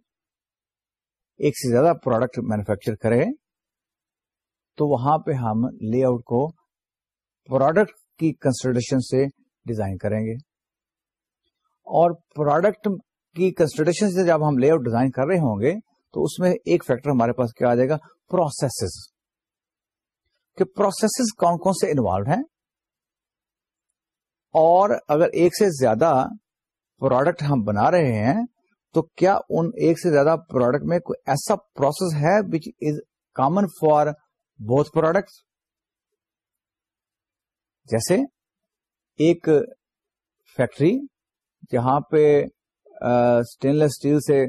ایک سے زیادہ پروڈکٹ مینوفیکچر کرے تو وہاں پہ ہم لے آؤٹ کو پروڈکٹ کی کنسیڈریشن سے ڈیزائن کریں گے اور پروڈکٹ کی کنسیڈریشن سے جب ہم لے آؤٹ ڈیزائن کر رہے ہوں گے تو اس میں ایک فیکٹر ہمارے پاس کیا آ جائے گا پروسیسز کہ پروسیسز کون کون سے انوالو ہیں اور اگر ایک سے زیادہ پروڈکٹ ہم بنا رہے ہیں تو کیا ان ایک سے زیادہ پروڈکٹ میں کوئی ایسا پروسیس ہے which is common for both product جیسے ایک فیکٹری جہاں پہ اسٹین لیس اسٹیل سے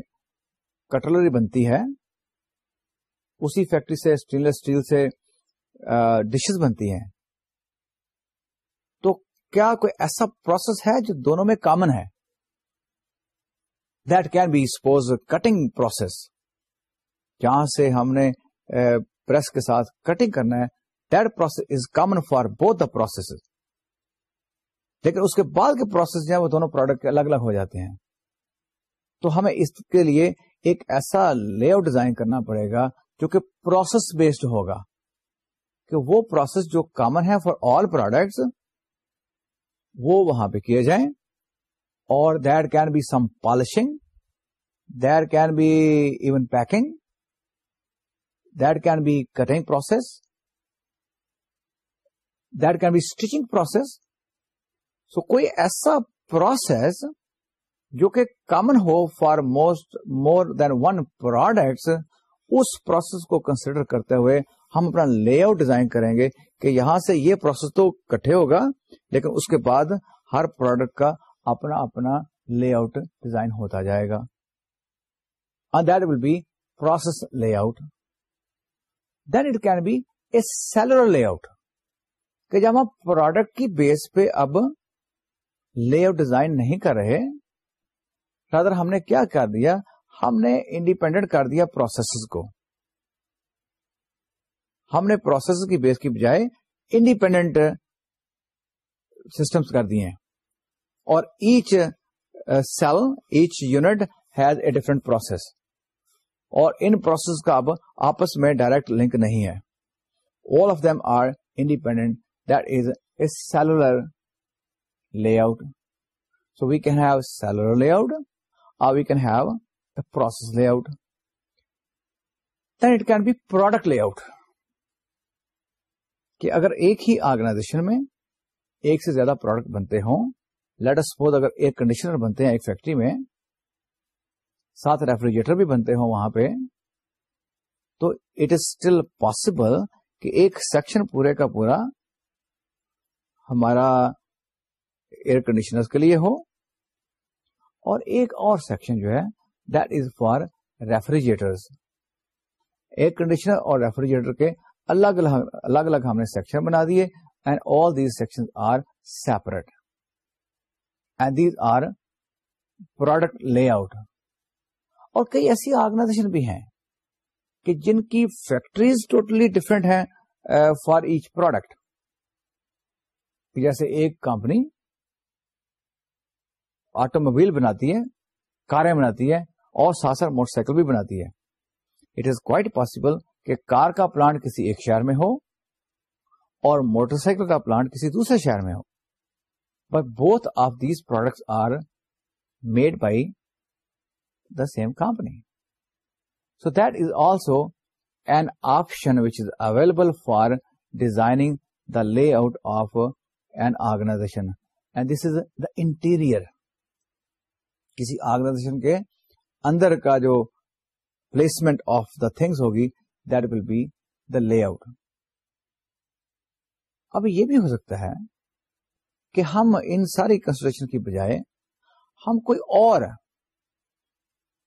کٹلری بنتی ہے، اسی فیکٹری سے اسٹین لیس اسٹیل سے ڈشز بنتی ہیں۔ تو کیا کوئی ایسا پروسیس ہے جو دونوں میں کامن ہے؟ That can be suppose cutting process جہاں سے ہم نے پریس کے ساتھ کٹنگ کرنا ہے that process is common for both the process لیکن اس کے بعد کے پروسیس جو ہے وہ دونوں پروڈکٹ الگ الگ ہو جاتے ہیں۔ تو ہمیں اس کے لیے ایک ایسا لے آؤٹ ڈیزائن کرنا پڑے گا جو کہ پروسیس بیسڈ ہوگا۔ کہ وہ پروسیس جو کامن ہے فار آل پروڈکٹس وہ وہاں پہ کیے جائیں اور that can be some polishing there can be even packing that can be cutting process that can be stitching process so کوئی ایسا پروسیس جو کہ common who for most more than one products us process کو consider کرتے ہوئے ہم اپنا lay out design کریں گے کہ یہاں سے یہ پروسیس تو کٹھے ہوگا، لیکن اس کے بعد ہر پروڈکٹ کا اپنا اپنا لے آؤٹ ڈیزائن ہوتا جائے گا۔ That will be process layout then it can be a cellular layout کہ جب ہم پروڈکٹ کی بیس پہ اب لے آؤٹ ڈیزائن نہیں کر رہے رادر ہم نے کیا کر دیا؟ ہم نے انڈیپینڈنٹ کر دیا پروسیس کو۔ ہم نے پروسیس کی بیس کی بجائے انڈیپینڈنٹ سسٹمس کر دیے اور each cell each unit has a different process اور ان پروسیس کا اب آپس میں ڈائریکٹ لنک نہیں ہے۔ All of them are independent that is a cellular layout so we can have cellular layout اور we can have process layout then it can be product layout کہ اگر ایک ہی آرگنائزیشن میں ایک سے زیادہ پروڈکٹ بنتے ہوں لیٹ سپوز اگر ایک کنڈیشنر بنتے ہیں ایک فیکٹری میں، ساتھ ریفریجریٹر بھی بنتے ہوں وہاں پہ، تو اٹ از اسٹل پاسبل کہ ایک سیکشن پورے کا پورا ہمارا ایئر کنڈیشنر کے لیے ہو، اور ایک اور سیکشن جو ہے that is for refrigerator air conditioner اور ریفریجریٹر کے الگ الگ الگ ہم نے سیکشن بنا دیے and all these section are separate and these are product layout اور کئی ایسی آرگنائزیشن بھی ہیں کہ جن کی فیکٹریز ٹوٹلی ڈفرینٹ ہیں فار ایچ پروڈکٹ جیسے ایک کمپنی آٹو موبائل بناتی ہے، کاریں بناتی ہے اور ساتھ ساتھ موٹر سائیکل بھی بناتی ہے. اٹ از کوائٹ پاسبل کہ کار کا پلانٹ کسی ایک شہر میں ہو اور موٹر سائیکل کا پلانٹ کسی دوسرے شہر میں ہو۔ But both of these products are made by the same company so that is also an option which is available for designing the layout of an organization and this is the interior کسی organization کے اندر کا جو placement of the things ہوگی that will be the layout اب یہ بھی ہو سکتا ہے کہ ہم ان ساری کنسیڈریشن کی بجائے ہم کوئی اور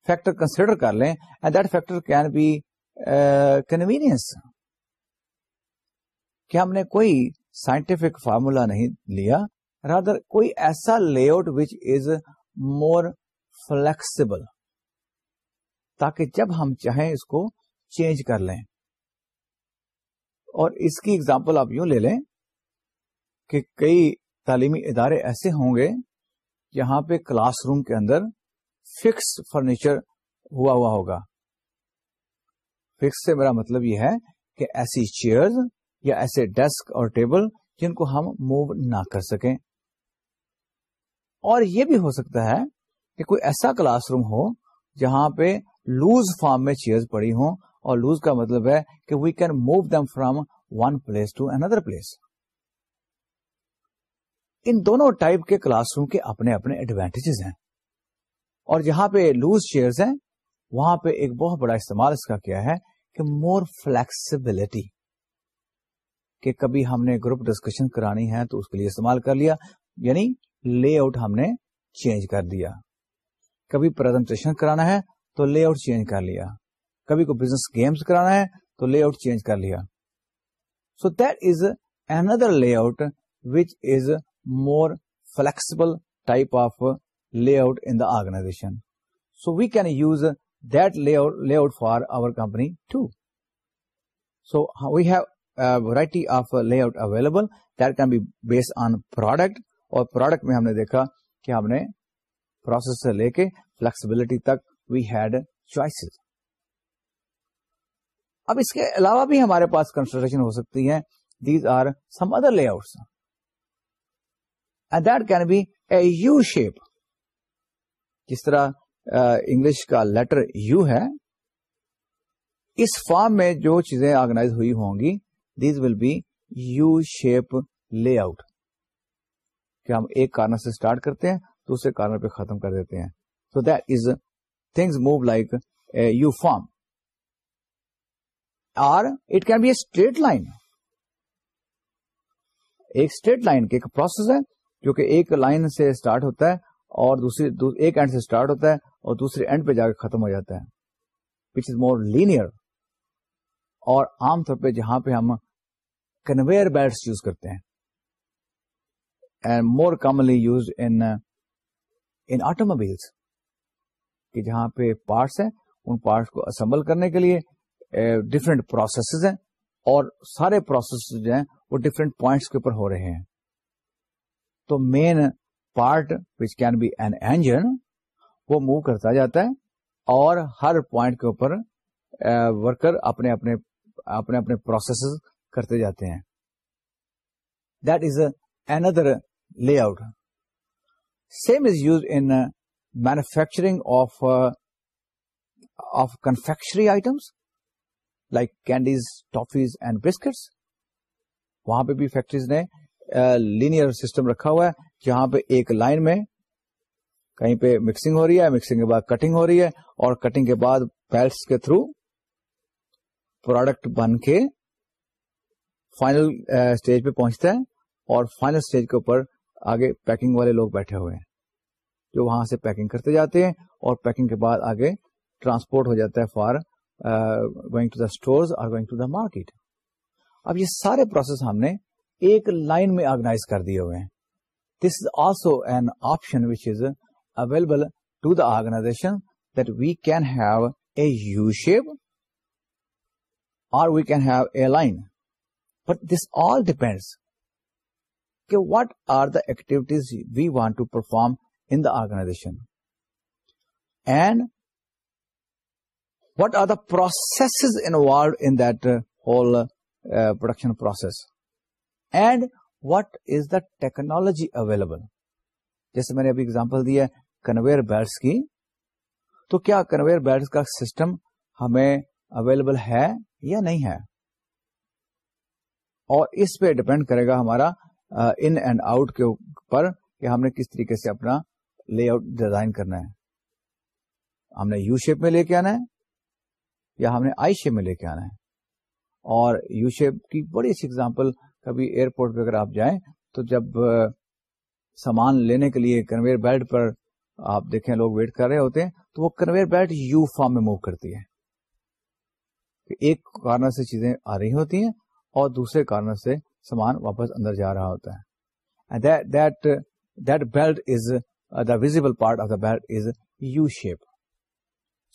فیکٹر کنسیڈر کر لیں and that factor can be convenience کہ ہم نے کوئی سائنٹیفک فارمولا نہیں لیا رادر کوئی ایسا layout which is more flexible تاکہ جب ہم چاہیں اس کو چینج کر لیں۔ اور اس کی اگزامپل آپ یوں لے لیں کہ کئی تعلیمی ادارے ایسے ہوں گے جہاں پہ کلاس روم کے اندر فکس فرنیچر ہوا ہوا ہوگا۔ فکس سے میرا مطلب یہ ہے کہ ایسی چیئر یا ایسے ڈیسک اور ٹیبل جن کو ہم موو نہ کر سکیں۔ اور یہ بھی ہو سکتا ہے کہ کوئی ایسا کلاس روم ہو جہاں پہ لوز فارم میں چیئر پڑی ہوں اور لوز کا مطلب ہے کہ we can move them from one place to another place ان دونوں ٹائپ کے کلاس روم کے اپنے اپنے ایڈوانٹیجز ہیں۔ اور جہاں پہ لوز چیئرز ہیں، وہاں پہ ایک بہت بڑا استعمال اس کا کیا ہے کہ مور فلیکسیبلٹی کہ کبھی ہم نے گروپ ڈسکشن کرانی ہے تو اس کے لیے استعمال کر لیا یعنی لے آؤٹ ہم نے چینج کر دیا۔ کبھی پرزنٹیشن کرانا ہے تو لے آؤٹ چینج کر لیا۔ کبھی کوئی بزنس گیمس کرانا ہے تو لے آؤٹ چینج کر لیا۔ سو that is another layout which is more flexible type of layout in the organization so we can use that layout for our company too so we have variety of layout available that can be based on product اور product میں ہم نے دیکھا کہ ہم نے process سے لے کے فلیکسیبلٹی تک وی ہیڈ چوائسیز اب اس کے علاوہ بھی ہمارے پاس کنسٹرکشن ہو سکتی ہے these are some other layout and that can be a U shape جس طرح انگلش کا لیٹر یو ہے، اس فارم میں جو چیزیں آرگنائز ہوئی ہوں گی these will be U shape layout کہ ہم ایک کارنر سے اسٹارٹ کرتے ہیں، دوسرے کارنر پہ ختم کر دیتے ہیں۔ So that is things move like U form or it can be a straight line ایک اسٹریٹ لائن کے ایک پروسیس ہے جو کہ ایک لائن سے اسٹارٹ ہوتا ہے اور دوسری دو, ایک اینڈ سے اسٹارٹ ہوتا ہے اور دوسرے اینڈ پہ جا کے ختم ہو جاتا ہے وچ از مور لینئر اور عام طور پہ جہاں پہ ہم کنویئر بیلٹس یوز کرتے ہیں and more commonly use in automobiles کہ جہاں پہ پارٹس ہیں ان پارٹس کو اسمبل کرنے کے لیے ڈفرینٹ پروسیسز ہیں اور سارے پروسیس جو ہیں وہ ڈفرینٹ پوائنٹس کے اوپر ہو رہے ہیں۔ تو main part which can be an engine وہ موو کرتا جاتا ہے اور ہر پوائنٹ کے اوپر ورکر اپنے اپنے اپنے اپنے پروسیس کرتے جاتے ہیں۔ That is another layout same is use in manufacturing of of confectionery items like candies, toffees and biscuits. وہاں پہ بھی فیکٹریز نے لینئر سسٹم رکھا ہوا ہے جہاں پہ ایک لائن میں کہیں پہ مکسنگ ہو رہی ہے، مکسنگ کے بعد کٹنگ ہو رہی ہے اور کٹنگ کے بعد بیلٹس کے تھرو پروڈکٹ بن کے فائنل اسٹیج پہ پہنچتا ہے اور فائنل اسٹیج کے اوپر آگے پیکنگ والے لوگ بیٹھے ہوئے ہیں، جو وہاں سے پیکنگ کرتے جاتے ہیں اور پیکنگ کے بعد آگے ٹرانسپورٹ ہو جاتا ہے for going to the store اور گوئنگ ٹو دا مارکیٹ اب یہ سارے پروسیس ہم نے ایک لائن میں آرگنائز کر دیے ہوئے ہیں۔ This is also an option which is available to the organisation that we can have a U shape اور we can have a line but this all depends کہ what are the activities we want to perform in the organisation and what are the processes involved in that uh, whole uh, production process? And what is the technology available? جیسے میں نے ابھی example دیا conveyor belts کی. تو کیا conveyor belts کا system ہمیں اویلیبل ہے یا نہیں ہے؟ اور اس پہ ڈپینڈ کرے گا ہمارا ان اینڈ آؤٹ کے اوپر کہ ہم نے کس طریقے سے اپنا لے آؤٹ ڈیزائن کرنا ہے۔ ہم نے یو شیپ میں لے کے آنا ہے۔ یا ہم نے آئی شیپ میں لے کے آنا ہے۔ اور یو شیپ کی بڑی اچھی اگزامپل کبھی ایئرپورٹ پہ اگر آپ جائیں تو جب سامان لینے کے لیے کنویئر بیلٹ پر آپ دیکھیں لوگ ویٹ کر رہے ہوتے ہیں، تو وہ کنویئر بیلٹ یو فارم میں موو کرتی ہے۔ ایک کارنر سے چیزیں آ رہی ہوتی ہیں اور دوسرے کارنر سے سامان واپس اندر جا رہا ہوتا ہے۔ That belt is the visible part of the belt is U shape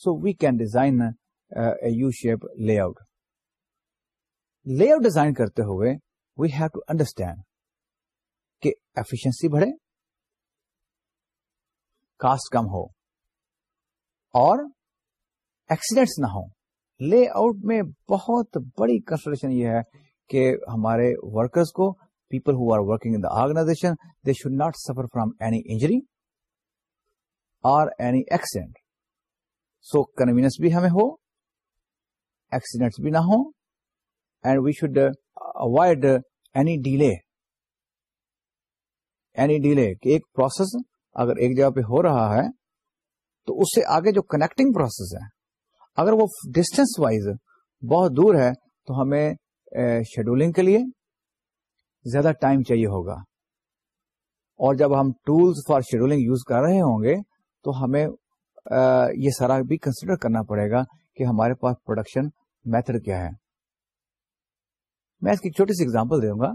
so we can design U shape layout layout design کرتے ہوئے وی ہیو ٹو انڈرسٹینڈ کہ ایفیشنسی بڑھے کاسٹ کم ہو اور ایکسیڈینٹس نہ ہو لے آؤٹ میں بہت بڑی کنسیڈریشن یہ ہے کہ ہمارے ورکرز کو people who are working in the organisation they should not suffer from any injury اور اینی ایکسیڈینٹ سو کنوینئنس بھی ہمیں ہو ایکسیڈینٹس بھی نہ ہوں and we should avoid any delay any delay کہ ایک پروسیس اگر ایک جگہ پہ ہو رہا ہے تو اس سے آگے جو کنیکٹنگ پروسیس ہے اگر وہ ڈسٹینس وائز بہت دور ہے تو ہمیں uh, شیڈولنگ کے لیے زیادہ ٹائم چاہیے ہوگا۔ اور جب ہم ٹولس فار شیڈولنگ یوز کر رہے ہوں گے تو ہمیں uh, یہ سارا بھی کنسیڈر کرنا پڑے گا کہ ہمارے پاس پروڈکشن میتھڈ کیا ہے؟ میں اس کی چھوٹی سی اگزامپل دوں گا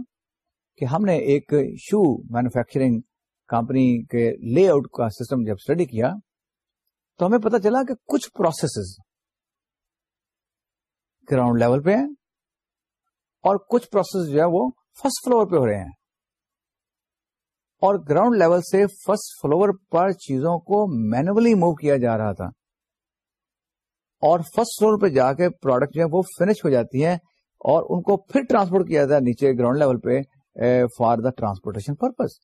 کہ ہم نے ایک شو مینوفیکچرنگ کمپنی کے لے آؤٹ کا سسٹم جب اسٹڈی کیا تو ہمیں پتا چلا کہ کچھ پروسیسز گراؤنڈ لیول پہ ہیں اور کچھ پروسیس جو ہے وہ فرسٹ فلور پہ ہو رہے ہیں۔ اور گراؤنڈ لیول سے فرسٹ فلور پر چیزوں کو مینولی موو کیا جا رہا تھا۔ اور فرسٹ فلور پہ جا کے پروڈکٹ جو ہے وہ فنش ہو جاتی ہیں اور ان کو پھر ٹرانسپورٹ کیا جاتا ہے نیچے گراؤنڈ لیول پہ فار دا ٹرانسپورٹیشن پرپز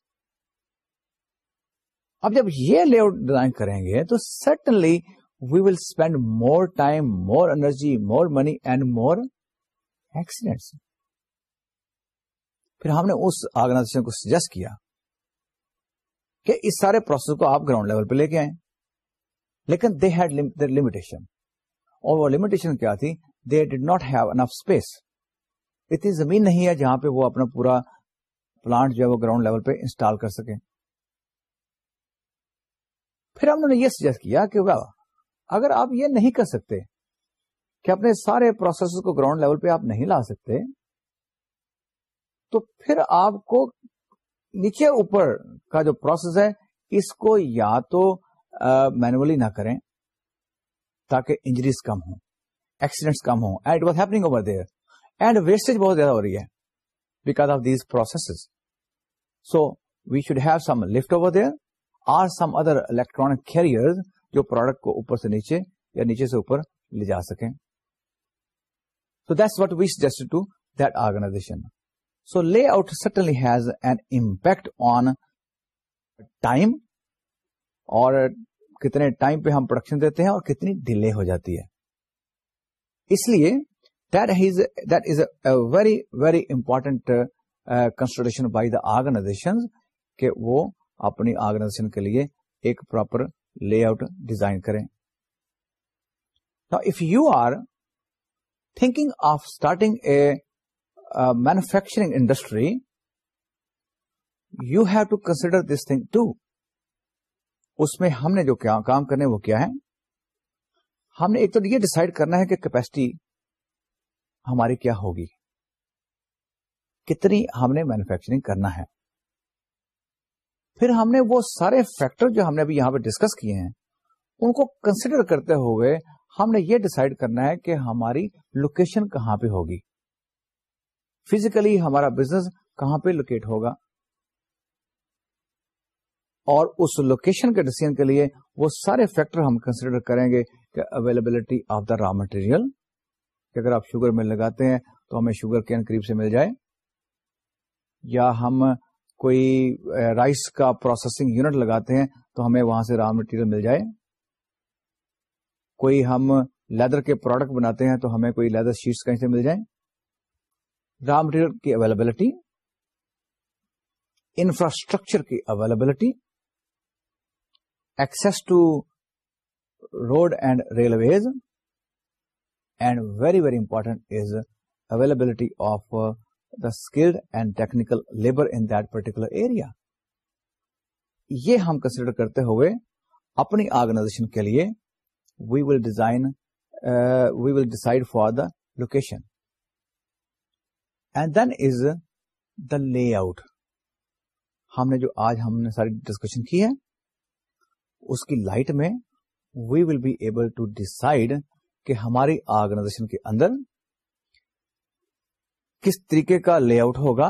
اب جب یہ لے آؤٹ ڈیزائن کریں گے تو certainly we will spend more time more energy more money and more accidents پھر ہم نے اس آرگنائزیشن کو سجیسٹ کیا کہ اس سارے پروسیس کو آپ گراؤنڈ لیول پہ لے کے آئیں۔ لیکن دے ہیڈ لمیٹیشن اور وہ لمیٹیشن کیا تھی؟ They did not have enough space اتنی زمین نہیں ہے جہاں پہ وہ اپنا پورا پلانٹ جو ہے وہ گراؤنڈ لیول پہ انسٹال کر سکیں۔ پھر ہم نے یہ سجیسٹ کیا کہ اگر آپ یہ نہیں کر سکتے کہ اپنے سارے پروسیس کو گراؤنڈ لیول پہ آپ نہیں لا سکتے، تو پھر آپ کو نیچے اوپر کا جو پروسیس ہے، اس کو یا تو مینولی نہ کریں۔ تاکہ انجریز کم ہوں ایکسیڈینٹس کم ہوں. And was happening over there and wastage بہت زیادہ ہو رہی ہے because of these process so we should have some lift over there or some other electronic carrier جو پروڈکٹ کو اوپر سے نیچے یا نیچے سے اوپر لے جا سکیں. So that's what we suggest to that organisation so layout certainly has an impact on time اور کتنے ٹائم پہ ہم پروڈکشن دیتے ہیں اور کتنی ڈیلے ہو جاتی ہے۔ اس لیے that is a very very important consideration by the organisation کہ وہ اپنی آرگنائزیشن کے لیے ایک پراپر لے آؤٹ ڈیزائن کریں if you are thinking of starting a manufacturing industry you have to consider this thing to اس میں ہم نے جو کام کرنے وہ کیا ہے؟ ہم نے ایک تو یہ ڈسائڈ کرنا ہے کہ کیپیسٹی ہماری کیا ہوگی۔ کتنی ہم نے مینوفیکچرنگ کرنا ہے۔ پھر ہم نے وہ سارے فیکٹر جو ہم نے ابھی یہاں پہ ڈسکس کیے ہیں، ان کو کنسیڈر کرتے ہوئے ہم نے یہ ڈسائڈ کرنا ہے کہ ہماری لوکیشن کہاں پہ ہوگی۔ فزیکلی ہمارا بزنس کہاں پہ لوکیٹ ہوگا؟ اور اس لوکیشن کے ڈیسیزن کے لیے وہ سارے فیکٹر ہم کنسیڈر کریں گے کہ availability of the raw material کہ اگر آپ شوگر میں لگاتے ہیں تو ہمیں شوگر کین قریب سے مل جائے، یا ہم کوئی رائس کا پروسیسنگ یونٹ لگاتے ہیں تو ہمیں وہاں سے را مٹیریل مل جائے۔ کوئی ہم لیدر کے پروڈکٹ بناتے ہیں تو ہمیں کوئی لیدر شیٹس کہیں سے مل جائیں۔ را مٹیریل کی اویلیبلٹی انفراسٹرکچر کی availability access to road and railways and very very important is availability of the skilled and technical labour in that particular area یہ ہم کنسیڈر کرتے ہوئے اپنی آرگنائزیشن کے لیے we will design we will decide for the location and then is the layout ہم نے جو آج ہم نے ساری ڈسکشن کی ہے اس کی لائٹ میں we will be able to decide کہ ہماری آرگنائزیشن کے اندر کس طریقے کا لے آؤٹ ہوگا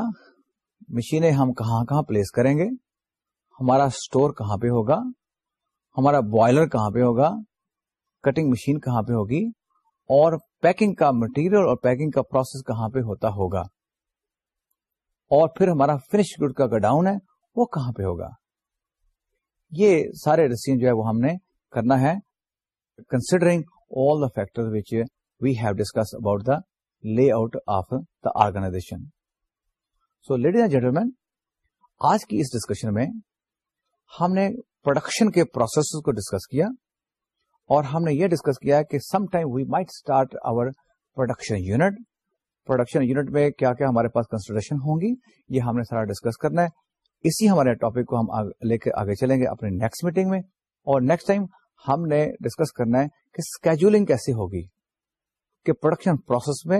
مشینیں ہم کہاں کہاں پلیس کریں گے، ہمارا اسٹور کہاں پہ ہوگا، ہمارا بوائلر کہاں پہ ہوگا کٹنگ مشین کہاں پہ ہوگی، اور پیکنگ کا مٹیریل اور پیکنگ کا پروسیس کہاں پہ ہوتا ہوگا، اور پھر ہمارا فنش گڈ کا گڈاؤن ہے، وہ کہاں پہ ہوگا۔ یہ سارے ڈسیزن جو ہے وہ ہم نے کرنا ہے۔ Considering all the factor which we have discuss about the layout of the organisation so ladies and gentleman آج کی اس ڈسکشن میں ہم نے پروڈکشن کے پروسیس کو ڈسکس کیا اور ہم نے یہ ڈسکس کیا کہ some time we might start our production unit production unit میں کیا کیا ہمارے پاس کنسیڈریشن ہوں گی، یہ ہم نے سارا ڈسکس کرنا ہے۔ اسی ہمارے ٹاپک کو ہم لے کے آگے چلیں گے اپنے نیکسٹ میٹنگ میں اور نیکسٹ ٹائم ہم نے ڈسکس کرنا ہے کہ اسکیجولنگ کیسے ہوگی، کہ پروڈکشن پروسیس میں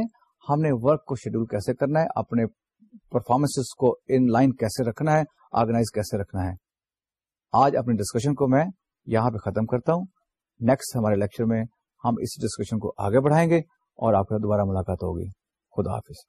ہم نے ورک کو شیڈول کیسے کرنا ہے، اپنے پرفارمنس کو ان لائن کیسے رکھنا ہے آرگنائز کیسے رکھنا ہے۔ آج اپنی ڈسکشن کو میں یہاں پہ ختم کرتا ہوں۔ نیکسٹ ہمارے لیکچر میں ہم اس ڈسکشن کو آگے بڑھائیں گے اور آپ کا دوبارہ ملاقات ہوگی۔ خدا حافظ۔